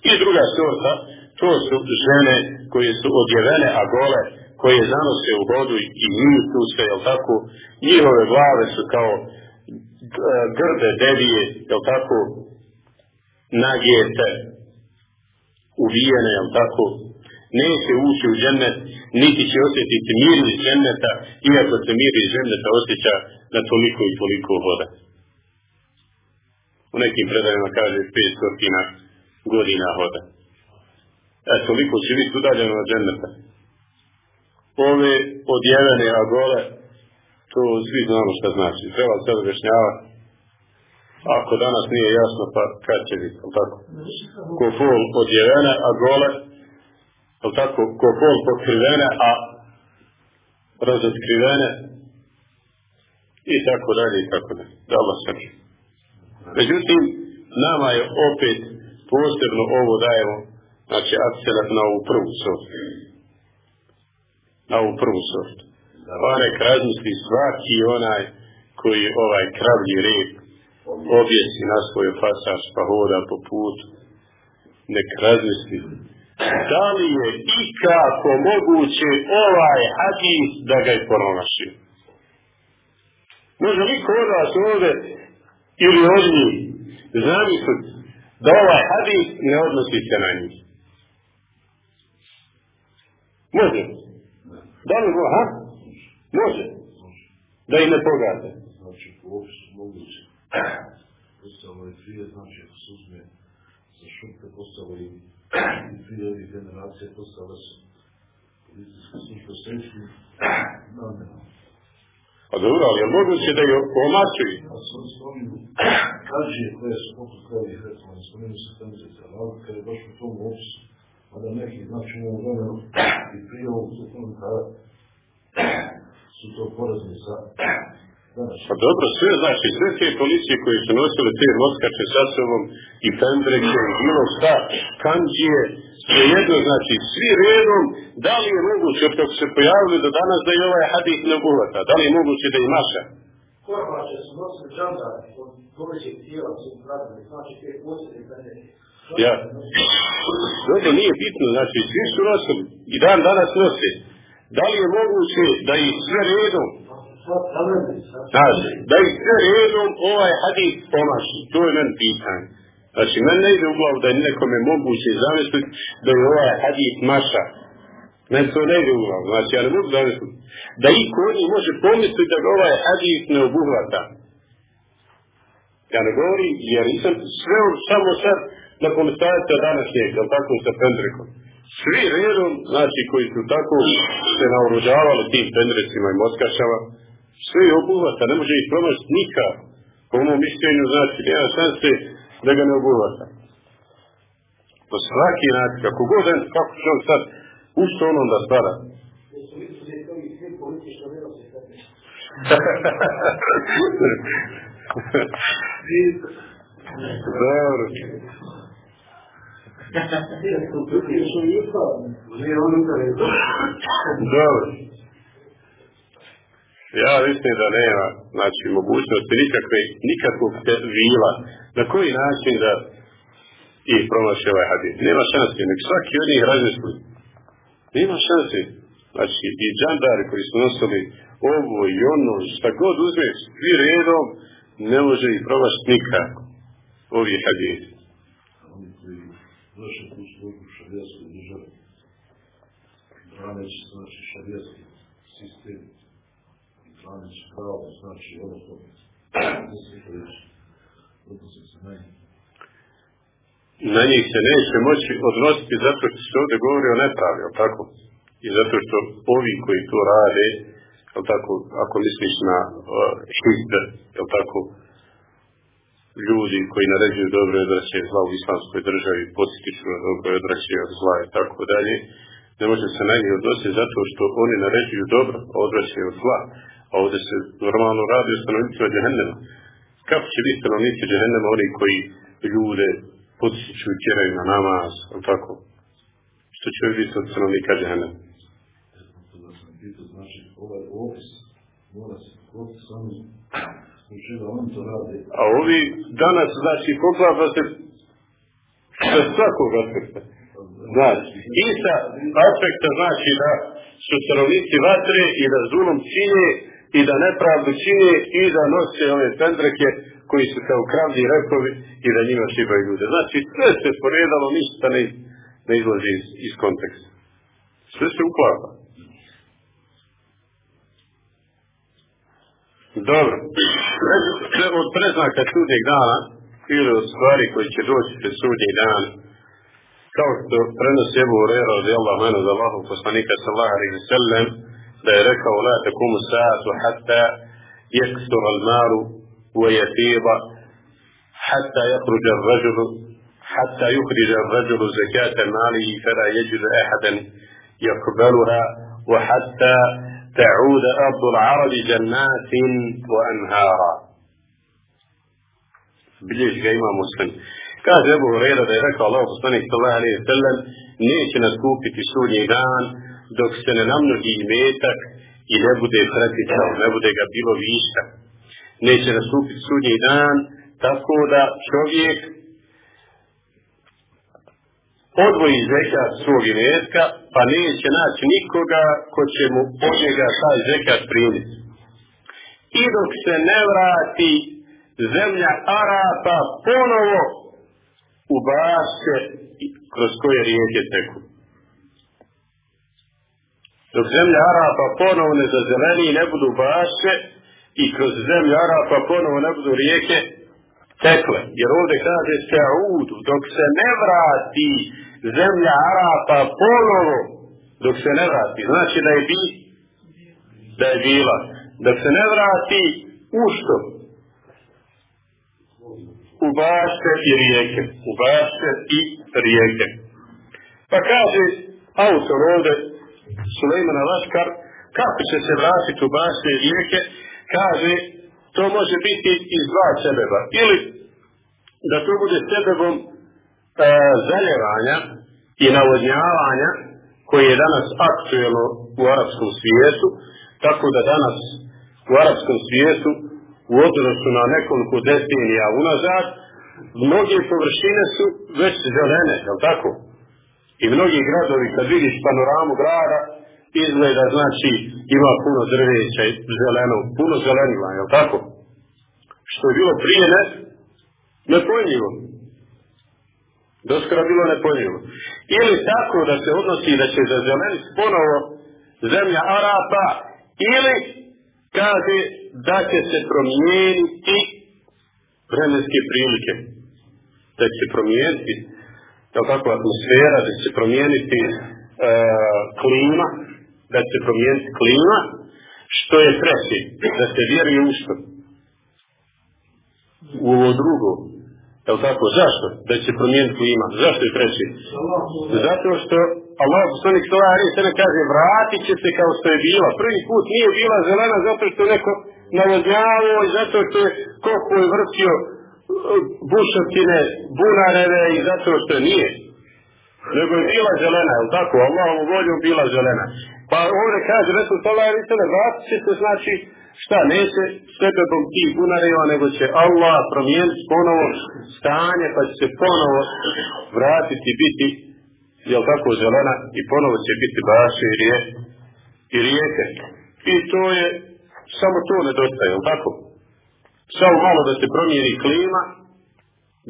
I druga sorta, to su žene koje su odjevene, a gole, koje zanose u vodu i nisu se, jel tako, njihove glave su kao grde devije, jel tako, nagijete, uvijene, jel tako, neće ući u džennet, niti će osjetiti mir iz dženneta, iako se mir iz dženneta osjeća na toliko i toliko voda. U nekim predajima kaže 500 godina voda. E, toliko će biti udaljeno od dženneta. Ove odjevene agole, to svi znamo šta znači. Treba sad objašnjavati. Ako danas nije jasno, pa kad će biti, tako? Ko fol odjevene, a gole, tako? Ko fol pokrivene, a razotkrivene, i tako dalje, i tako dalje. Da Allah. Međutim, nama je opet posebno ovo dajemo, znači akcijat na ovu prvu sortu. Na ovu prvu sortu. Pa nek razmisli svaki onaj koji ovaj kravlji red objesi na svoj pasaž pa hoda po putu. Nek razmisli da li je ikako moguće ovaj hadis da ga je pronašio. Može li kod vas ovdje ili od njih zamisliti da ovaj hadis ne odnosi se na njih. Može. Da li go, ha? Može. Da i ne pogade. Znači, po opisu moguće. Postalo je dvije, znači, ako se uzme za šutke, postalo i dvije ovih generacije, postale su službe namjerom. A dobro, ali je moguće da je omačuju? Kaže koje su poput recimo, ne spominu se tenzice, ali kada je baš u tom opisu, a da neki, znači, u ovom vremenu i prije ovog kada su to porazni sa Pa dobro, sve znači, sve te policije koje su nosile te moskače sa sobom i pendreke i bilo šta, kanđije, sve jedno, znači, svi redom, da li je moguće, od kako se pojavili do danas da je ovaj hadis ne obuhvata, da li je moguće da je maša? Korbače su nosili džandar od govećeg tijela su pravili, znači te posljede pendreke. Ja. Dobro, nije bitno, znači, svi su nosili i dan danas nose. Da li je moguće da ih sve redom Znači, da ih sve redom ovaj hadis pomaši. To je men pitanje. Znači, men ne ide u glavu da je nekome moguće zamisliti da je ovaj hadis maša. Men to ne ide u glavu. Znači, ja ne mogu zamisliti. Da i koji može pomisliti da ovaj hadis ne obuhvata. Ja ne govorim, jer nisam sve samo sad na komisarica današnjeg, jel tako, sa pendrekom. Svi redom, znači, koji su tako se naoružavali tim pendrecima i moskašama, sve je obuhvata, ne može ih promašiti nikad. Po mom mišljenju, znači, nema šanse da ga ne obuhvata. Po svaki način, kako god, kako će on sad, u što on onda spada? Dobro. Dobro. Ja mislim da nema, znači, mogućnosti nikakve, nikakvog vila. Na koji način da ih promaši ovaj hadis? Nema šanse, nek svaki od njih razmisli. Nema šanse. Znači, i džandari koji su nosili ovo i ono, šta god uzme, svi redom, ne može ih promašiti nikako. Ovi hadisi. Oni koji vrše tu znači, šarijatski sistem, pravo, znači, da je odnosi se na njih. Se neće moći odnositi zato što se ovdje govori o nepravi, tako? I zato što ovi koji to rade, jel tako, ako misliš na hizbe, jel tako, ljudi koji naređuju dobro i odvraćaju zla u islamskoj državi, podsjetiču na dobro i odvraćaju od zla i tako dalje, ne može se na njih odnositi zato što oni naređuju dobro, a odvraćaju od zla. A ovdje se normalno radi o stanovnicima džehennema. Kako će biti stanovnici džehennema oni koji ljude podsjeću i tjeraju na namaz, ali tako? Što će biti od stanovnika džehennema? A ovi danas, znači, poklapa se sa svakog aspekta. Znači, i sa aspekta znači da su stanovnici vatre i da zulom čine i da nepravdu čine i da nose ove pendreke koji su kao kravlji repovi i da njima šibaju ljude. Znači, sve se poredalo, ništa ne, ne izlazi iz, iz konteksta. Sve se uklapa. Dobro. Od preznaka sudnjeg dana ili od stvari koji će doći pred sudnji dan, kao što prenosi Ebu Hurera radi Allah menu za Allahu poslanika sallahu alaihi sallam, ذلك ولا تقوم الساعة حتى يكثر المال ويفيض حتى يخرج الرجل حتى يخرج الرجل زكاة ماله فلا يجد أحدا يقبلها وحتى تعود أرض العرب جنات وأنهارا. بليش قيمة مسلم. كاذب أبو هريرة ذلك الله صلى الله عليه وسلم نيش nas في سوريا dok se ne namnoži imetak i ne bude preticao, ne bude ga bilo viška. Neće nastupiti sudnji dan tako da čovjek odvoji zekat svog imetka, pa neće naći nikoga ko će mu od njega taj zekat primiti. I dok se ne vrati zemlja Arapa ponovo u bašće kroz koje rijeke teku. Dok zemlja Arapa ponovo ne zazeleni i ne budu bašće i kroz zemlju Arapa ponovo ne budu rijeke tekle. Jer ovdje kaže se Audu, dok se ne vrati zemlja Arapa ponovo, dok se ne vrati, znači da je bi, da je bila. Dok se ne vrati u što? U bašte i rijeke. U bašte i rijeke. Pa kaže autor ovdje, Sulejman Alaškar, kako će se vratiti u bašte i rijeke, kaže, to može biti iz dva sebeba. Ili da to bude sebebom e, zaljevanja i navodnjavanja koji je danas aktuelno u arapskom svijetu, tako da danas u arapskom svijetu u odnosu na nekoliko decenija unazad, mnoge površine su već zelene, je tako? I mnogi gradovi, kad vidiš panoramu grada, izgleda, znači, ima puno drveća i zeleno, puno zelenila, je tako? Što je bilo prije ne, nepojmljivo. Doskora bilo nepojmljivo. Ili tako da se odnosi da će zazeleniti ponovo zemlja Arapa, ili kaže da će se promijeniti vremenske prilike. Da će promijeniti jel tako, atmosfera, da će se promijeniti e, klima, da će promijeniti klima, što je treći, da se vjeruje u što? U ovo drugo. Jel tako? Zašto? Da će promijeniti klima. Zašto je treći? Zato što Allah poslanik alejhi ve kaže vratit će se kao što je bila. Prvi put nije bila zelena zato što neko navodnjavao i zato što je koliko je vrstio uh, bušotine, bunareve i zato što nije. Nego je bila zelena, je tako? Allahovom voljom bila zelena. Pa ovdje kaže Resul alejhi ve sellem vratit će se znači šta neće sebebom tih bunareva, nego će Allah promijeniti ponovo stanje, pa će se ponovo vratiti biti jel tako, zelena i ponovo će biti baše i, i rijeke. I to je, samo to nedostaje, jel tako? Samo malo da se promijeni klima,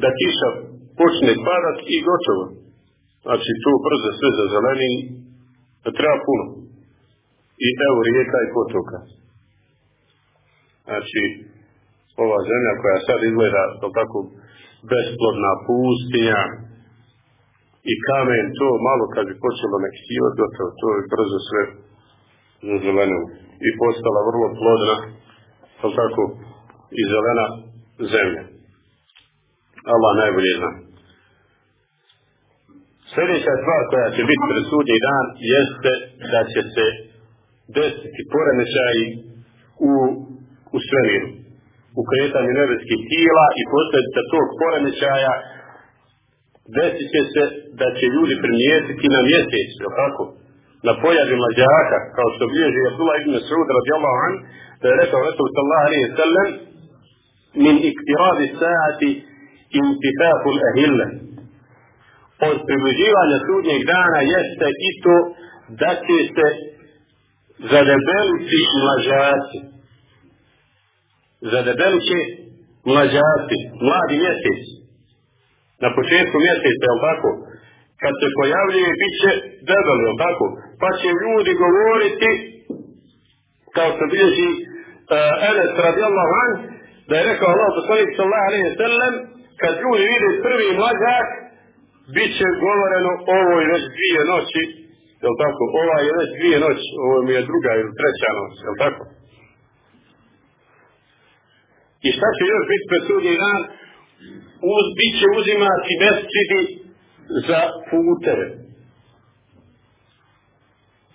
da kiša počne padat i gotovo. Znači tu brzo sve za zeleni, da treba puno. I evo rijeka i potoka. Znači, ova zemlja koja sad izgleda tako besplodna pustinja, i kamen, to malo kad bi počelo nekštivati, gotovo, to je brzo sve zazeleno i postala vrlo plodna, ali tako, i zelena zemlja. Allah najbolje zna. Sljedeća stvar koja će biti pred sudnji dan jeste da će se desiti poremećaji u, u svemiru, u kretanju nebeskih tijela i posljedica tog poremećaja desit će se da će ljudi primijetiti na mjesec, je tako? Na pojavi mlađaka, kao što bilježi Abdullah ibn Saud radijallahu an, da je rekao Resul sallallahu alaihi sallam, min iktirabi saati intifafu l'ahilla. Od približivanja sudnjeg dana jeste i to da će se zadebeliti mlađaci. Zadebelit će mlađaci, mladi mjesec na početku mjeseca, jel tako? kad se pojavljuje, bit će debeli, tako? Pa će ljudi govoriti, kao što bilježi uh, Enes radijallahu da je rekao Allah poslanik sallallahu alaihi wa sallam, kad ljudi vide prvi mlazak, bit će govoreno ovo je već dvije noći, jel tako? Ova je već dvije noći, ovo mi je druga ili treća noć, jel tako? I šta će još biti pred sudnji dan? Uz, bit će uzimati mesčidi za puteve.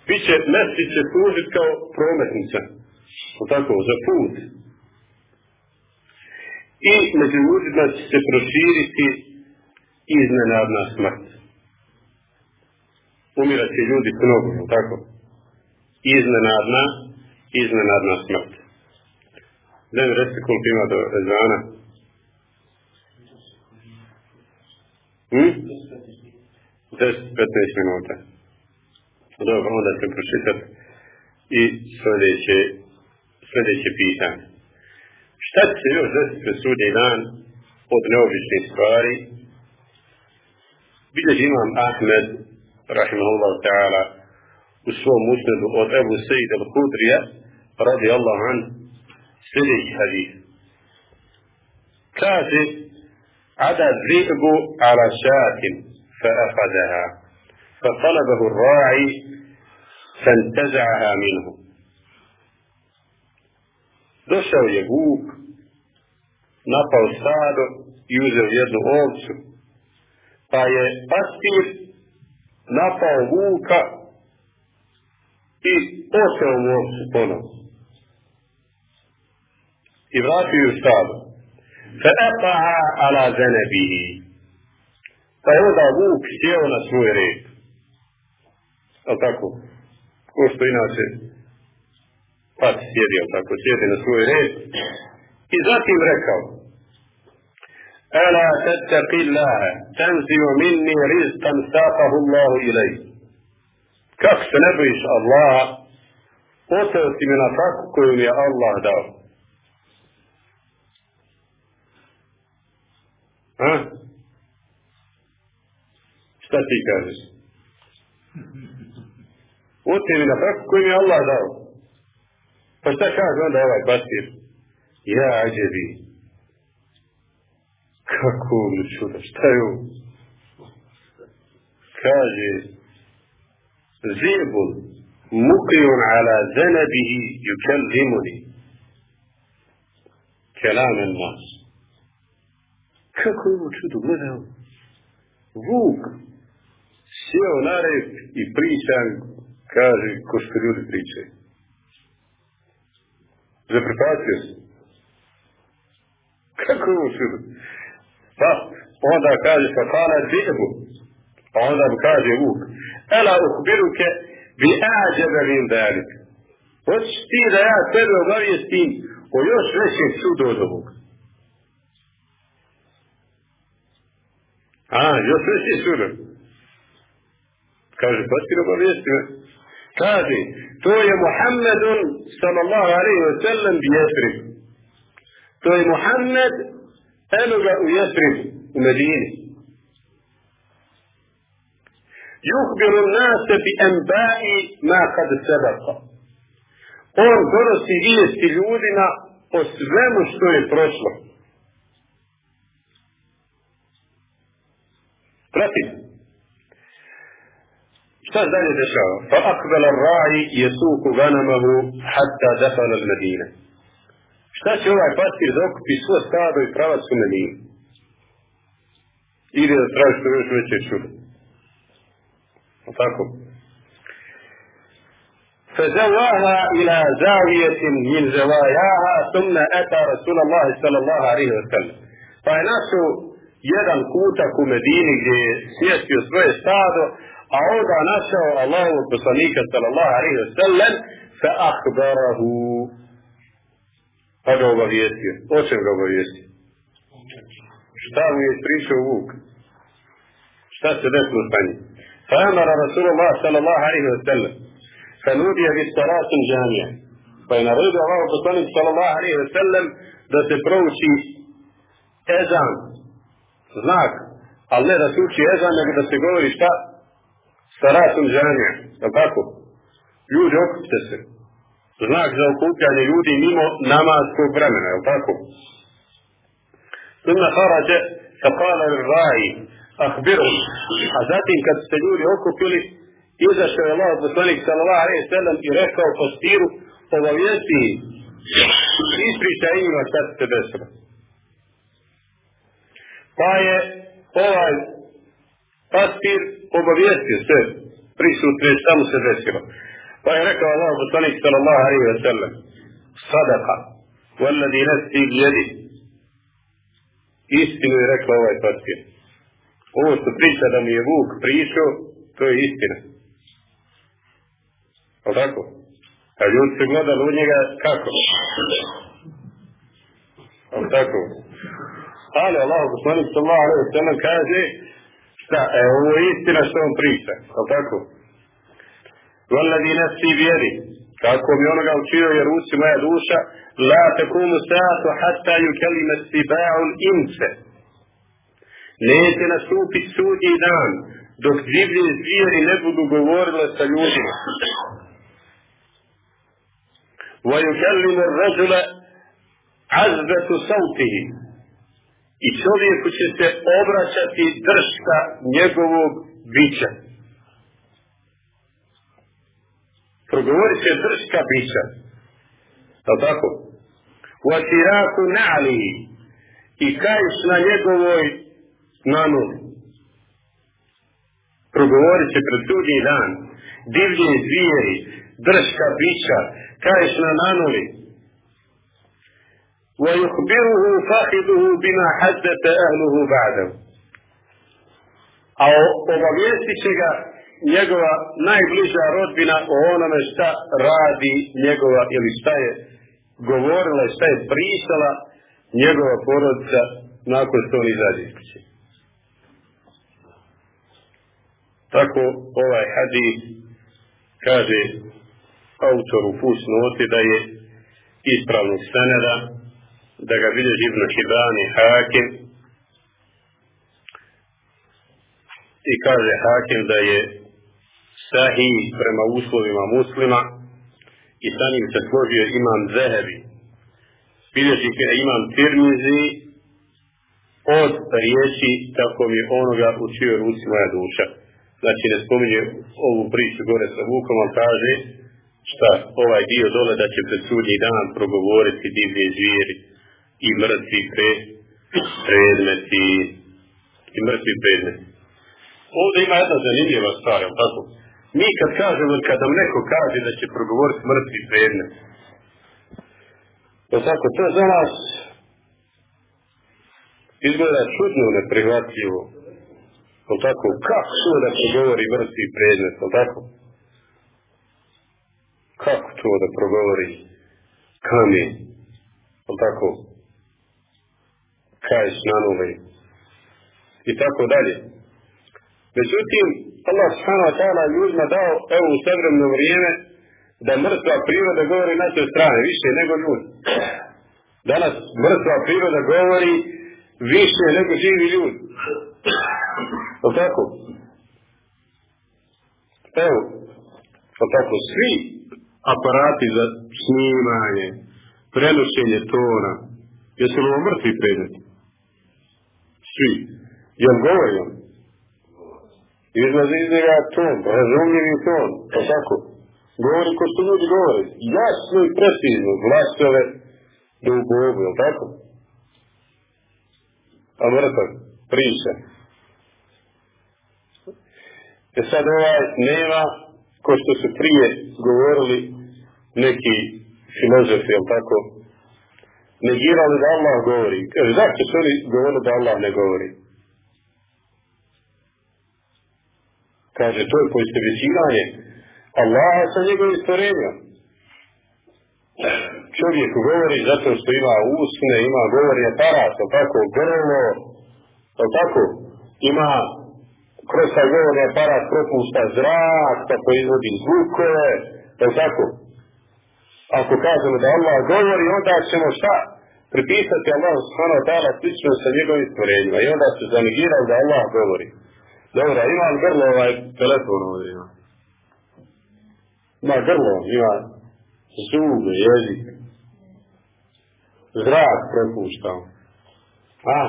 Biće mesčid će služiti kao prometnica. O tako, za put. I među ljudima će se proširiti iznenadna smrt. Umirat će ljudi mnogo, tako? Iznenadna, iznenadna smrt. Ne mi recite koliko ima do ezana. Hm? 10-15 minuta. Dobro, onda ću pročitati i sljedeće, sljedeće pitanje. Šta će se još desiti pred sudnji dan od neobičnih stvari? Bilježi imam Ahmed, rahimahullah ta'ala, u svom musnedu od Ebu Sejid al-Hudrija, radi Allah an, sljedeći hadith. Kaže, عدا الذئب على شاة فأخذها فطلبه الراعي فانتزعها منه Došao je vuk, napao stado i uzeo jednu ovcu. Pa je pastir napao vuka i posao u ovcu ponovno. I vratio ju stado. Fetaha ala zenebihi. Pa je onda vuk sjeo na svoj rek. Al tako? Ko što inače pas sjedi, al tako, sjedi na svoj red. I zatim rekao, Ala tattaqi Allahe, tanzio minni rizqan saqahu Allahu ilaj. Kako se ne bojiš Allaha, oteo si mi na faku koju mi je Allah dao. Ha? Šta ti kažeš? Ote mi na faku koju mi je Allah dao. Pa šta kaže onda ovaj pastir? Ja, ađe vi. Kako mi čuda, šta je ovo? Kaže, zibul mukrijun ala zanabihi yukallimuni. Kelam nas. Kako je ovo čudo, gledaj Vuk sjeo na rep i priča, kaže, ko što ljudi pričaju. Zaprepacio se. Kako je ovo čudo? Pa, onda kaže, pa kala djebu. Pa onda mu kaže vuk. Ela ukbiruke bi ađebe min dalik. Hoćeš ti da ja tebe obavijestim o još većem čudu od ovoga. A, još veći čudo. Kaže, pa ti obavijesti me. Kaže, to je Muhammedun sallallahu alaihi wa sallam bi Jesrib. To je Muhammed eno ga u Jesrib, u Medini. Yuhbiru nase bi enbai ma kad sebaka. On donosi vijesti ljudima o svemu što je prošlo. Pratite. Šta se dalje dešava? Fa akbala ra'i jesuku ganamahu hatta defala al Medine. Šta će ovaj pastir da okupi svo stado i pravac u Medine? Ide da traži što još veće čudo. O tako? فزواها إلى زاوية من زواياها ثم أتى رسول الله صلى الله عليه وسلم. فناسو jedan kutak u Medini gdje je smjestio svoje stado, a onda našao Allahovog poslanika sallallahu alaihi wa sallam fa ahbarahu pa ga obavijestio. O čem ga obavijestio? Šta mu je pričao Vuk? Šta se desilo sa njim? Fa amara Rasulullah sallallahu alaihi wa sallam fa nudija bi saratun džamija. Pa je naredio Allahov poslanik sallallahu alaihi wa sallam da se prouči ezan, znak Ali ne da se uči ezan, nego da se govori šta? Sa ratom džanija. Je tako? Ljudi okupite se. Znak za okupljanje ljudi mimo namaskog vremena. Je tako? Sunna harađe sa kala raji. Ahbiru. A zatim kad se ljudi okupili, izašao je Allah poslanik sallallahu sallam i rekao pastiru, obavijesti ispričaj ima šta se desilo. Pa je ovaj pastir obavijestio sve prisutne šta mu se desilo. Pa je rekao Allah poslanik sallallahu alaihi wa sallam sadaka والذي نفسي بيدي istinu je rekao ovaj pastir. Ovo što priča da mi je Vuk pričao, to je istina. O tako? A ljudi se gledali u njega kako? O tako? Ali Allah, poslanik sallallahu alaihi wa sallam kaže šta, e, ovo je istina što on priča. O tako? Valladhi nafsi vjeri. Kako mi onoga učio je ruci moja duša, la takumu sa'atu hatta yukalima stiba'u inse. Neće nastupiti sudnji dan, dok divlje zvijeri ne budu govorile sa ljudima. ويكلم الرجل عزبة صوته i čovjeku će se obraćati drška njegovog bića. Progovorit će drška bića. Je tako? U atiraku na'lihi i kajš na njegovoj nanuli. Progovorit će pred sudnji dan divlje zvijeri, drška bića, kajš na nanuli. ويخبره فاخذه بما حدث أهله بعده a obavijestit će ga njegova najbliža rodbina o onome šta radi njegova ili šta je govorila i šta je pričala njegova porodica nakon što on izađe iz kuće. Tako ovaj hadis kaže autor u fusnoti da je ispravnog stanera da ga bilježi Ibn Hibban i Hakim i kaže Hakim da je sahih prema uslovima muslima i sa njim se složio imam Zehebi. Bilježi ga imam Tirmizi od riječi tako mi onoga u čijoj ruci moja duša. Znači ne spominje ovu priču gore sa Vukom, ali kaže šta ovaj dio dole da će pred sudnji dan progovoriti divlje zvijeri i mrtvi pre, predmeti i mrtvi predmeti. Ovdje ima jedna zanimljiva stvar, jel tako? Mi kad kažemo, kad nam neko kaže da će progovoriti mrtvi predmet, jel tako, to je za nas izgleda čudno neprihvatljivo. Jel tako, kako to da progovori mrtvi predmet, jel tako? Kako to da progovori kamen, jel tako? Kaješ na nove i tako dalje. Međutim, Allah subhanahu wa ljudima dao evo u savremeno vrijeme da mrtva priroda govori na sve strane, više nego ljudi. Danas mrtva priroda govori više nego živi ljudi. O tako? Evo, o tako, svi aparati za snimanje, prenošenje tona, jesu li mrtvi predmeti? Svi. Jel govori on? Izlazi iz njega ton, razumljivi ton, pa tako. Govori ko što ljudi govore. Jasno i precizno, glasove do Bogu, jel tako? A mrtav, priča. E sad ovaj nema, ko što su prije govorili neki filozofi, jel tako, negirali da Allah govori. Kaže, zašto su oni govorili da Allah ne govori? Kaže, to je poistovjećivanje Allaha sa njegovim stvorenjom. Čovjek govori zato što ima usne, ima govori aparat, o tako, grlo, o tako, ima kroz taj govorni aparat propušta zrak, pa proizvodi zvukove, tako. Ako kažemo da Allah govori, onda ćemo šta? pripisati Allah subhanahu ta'ala slično sa njegovim stvorenjima i onda se zanegirali da Allah govori. Dobro, imam grlo ovaj telefon ovdje ima. Ima grlo, ima zube, jezik. Zrak prepuštao. A,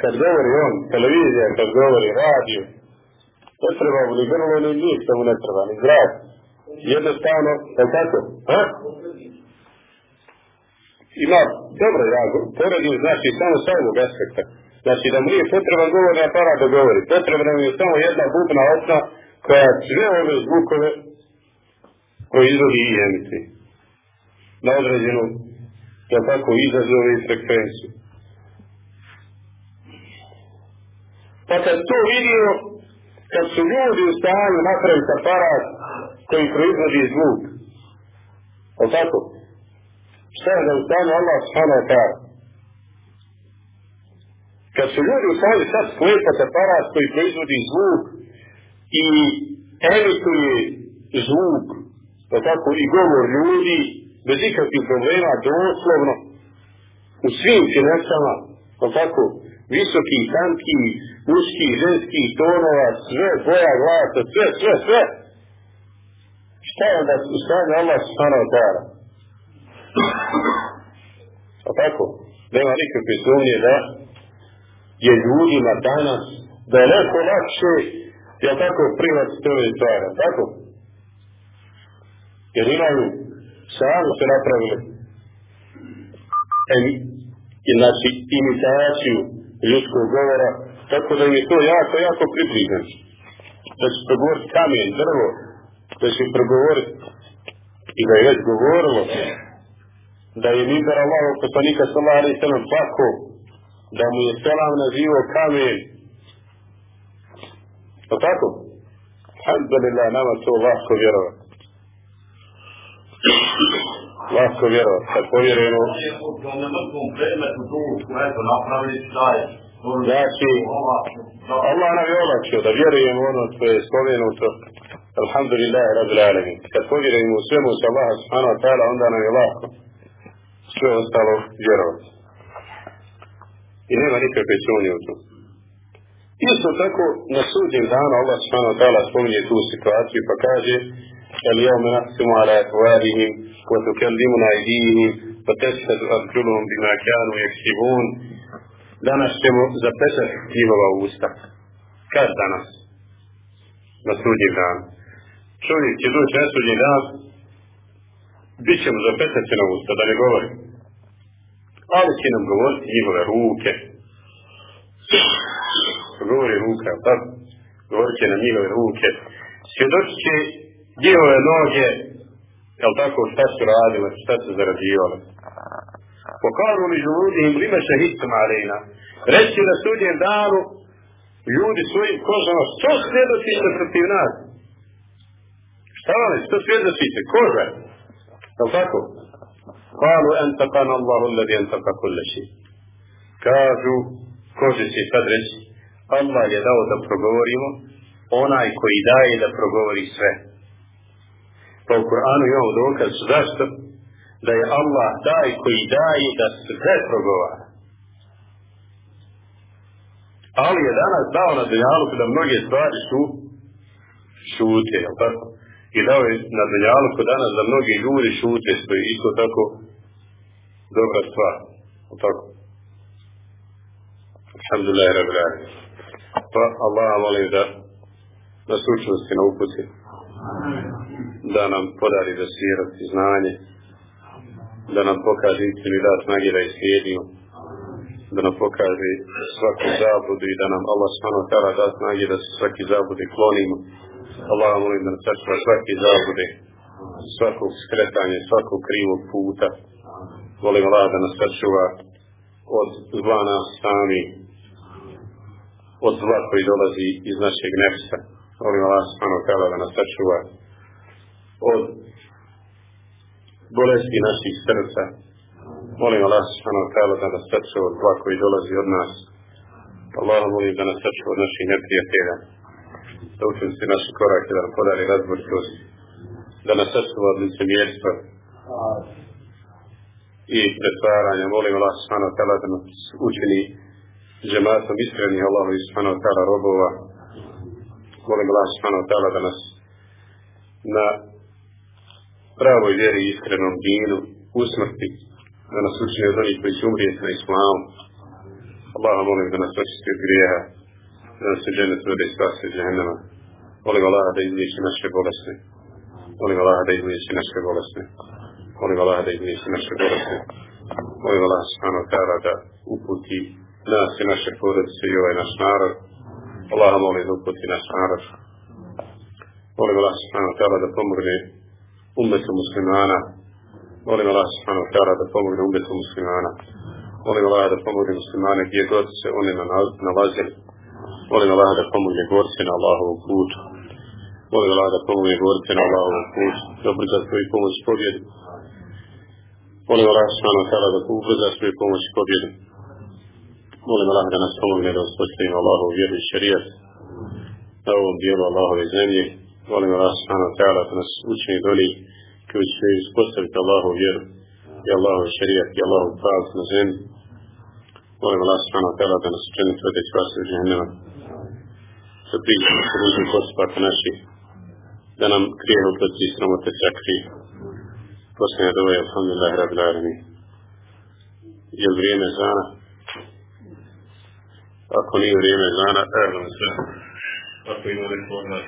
kad govori on, televizija, kad govori radio, ne treba mu grlo, ni ništa mu ne treba, ni zrak. Jednostavno, je tako? A? Ima, dobro, ja poredim, znači, samo sa ovog aspekta. Znači, da mu nije potreban govorni aparat da govori. Potrebna mu je samo jedna bubna osna koja sve ove zvukove proizvodi i emisiji. Na određenu, da tako, izazove i frekvenciju. Pa kad to vidio, kad su ljudi u stanju napraviti aparat koji proizvodi zvuk, o tako, šta je stanju Allah subhanahu wa ta'ala? Kad su ljudi u stanju sad sklepati aparat koji proizvodi zvuk i emituje zvuk, o tako, i govor ljudi, bez ikakvih problema, doslovno, u svim finessama, o tako, visoki, tanki, muški, ženski, tonova, sve, boja glasa, sve, sve, sve. Šta je onda u stanju Allah subhanahu wa ta'ala? A tako, nema nikakve sumnje da je ljudima danas daleko lakše, jel tako, prihvatiti ove stvari, tako? Jer imaju sami se napravili i znači imitaciju ljudskog govora, tako da im je to jako, jako približeno. Da će progovoriti kamen, drvo, da će progovoriti i da je već govorilo da je Mibar Allahov poslanika sallallahu alaihi sallam tako da mu je selam nazivo kamen. To tako? Alhamdulillah, nama to lahko vjerovati. Lahko vjerovati. Kad povjerujemo... Znači, Allah nam je olakšio da vjerujemo ono što je spomenuto. Alhamdulillah, rabbil alamin. Kad povjerujemo u svemu sa Allaha subhanahu wa ta'ala, onda nam je lahko sve ostalo vjerovati. I nema nikakve sumnje u to. Isto tako, na sudnjem danu Allah subhanahu wa ta'ala spominje tu situaciju pa kaže اليوم نختم على أفواههم وتكلمنا أيديهم وتشهد أرجلهم بما كانوا يكسبون danas ćemo zapečati njihova usta. Kad danas? Na sudnji dan. Čovjek će doći na sudnji dan, bit će mu zapečati na usta, da ne govori. Ali će nam govoriti njihove ruke. Govori ruka, pa govorit će nam njihove ruke. Svjedočit će njihove noge, jel tako, šta su radile, šta su zarađivale. Pokaru li žuludihim lima šahidtum alejna. Reći na sudnjem danu ljudi svojim kožama, što svjedočite protiv nas? Je, što svjedočite? Koža. Jel tako? Kalu entaqan Allahu alladhi entaqa kulle ši. Kažu, kože će sad reći, Allah je dao da progovorimo, onaj koji daje da progovori sve. Pa u Kur'anu imamo dokaz zašto? Da je Allah taj koji daje da sve progovara. Ali je danas dao na dunjaluku da mnoge stvari su šute, jel tako? I dao je na dunjaluku danas da mnogi ljudi šute, što je isto tako dobra stvar. Tako? Alhamdulillah, alamin. Pa Allah molim da na slučnosti na uputi da nam podari besirat i znanje da nam pokaže istinu i da snage da islijedimo da nam pokaže svaku zabludu i da nam Allah ta'ala da snage da se svaki zablude klonimo Allah molim da nas sačuva svaki zablude svakog skretanja svakog krivog puta volim Allah da nas sačuva od zla nas sami od zla koji dolazi iz našeg nefsa molim Allah wa ta'ala da nas sačuva od bolesti naših srca. Molim Allah wa ta'ala da nas sačuva od zla koji dolazi od nas. Allah molim da nas sačuva od naših neprijatelja. Da učim se naše korake, da nam podari razboritost. Da nas sačuva od licemjerstva. i pretvaranja. Molim Allah wa ta'ala da nas učini džematom iskrenih Allahu subhanahu wa ta'ala robova. Molim Allah subhanahu wa ta'ala da nas na pravoj vjeri i iskrenom dinu usmrti, da nas učini od onih koji će umrijeti na islamu. Allah molim da nas očisti grijeha, da nas se žene tvrde i spasi džehennema. Molim Allah da izliječi naše bolesne. Molim Allah da izliječi naše bolesne. Molim Allah da izliječi naše bolesne. Molim Allah subhanahu ta'ala da uputi nas i naše porodice i ovaj naš narod. Allah molim da uputi naš narod. Molim Allah subhanahu ta'ala da pomogne umetu muslimana. Molim Allah subhanahu ta'ala da pomogne umetu muslimana. Molim Allah da pomogne muslimane gdje god se oni nalazili. Molim Allah da pomogne gorce na Allahovom putu. Molim Allah da pomogne gorce na Allahovom putu. Da ubrza svoju pomoć pobjedu. Molim Allah subhanahu wa ta'ala da ubrza svoju pomoć pobjedu. Molim Allah da nas pomogne da uspostavimo Allahovu vjeru i šarijat na ovom dijelu Allahove zemlje. Molim Allah subhanahu wa ta'ala da nas učini do koji će uspostaviti Allahovu vjeru i Allahov šarijat i Allahov pravac na zemlji. Molim Allah subhanahu wa ta'ala da nas učini tvrdeć vas u džehennema. Sa pričom ružnih postupaka naših. Da nam krije uprati i sramote sakrije. Posljednja dova je alhamdulillah rabbil alamin. Je li vrijeme zana? Ako nije vrijeme zana, evo sve. Ako ima neko od nas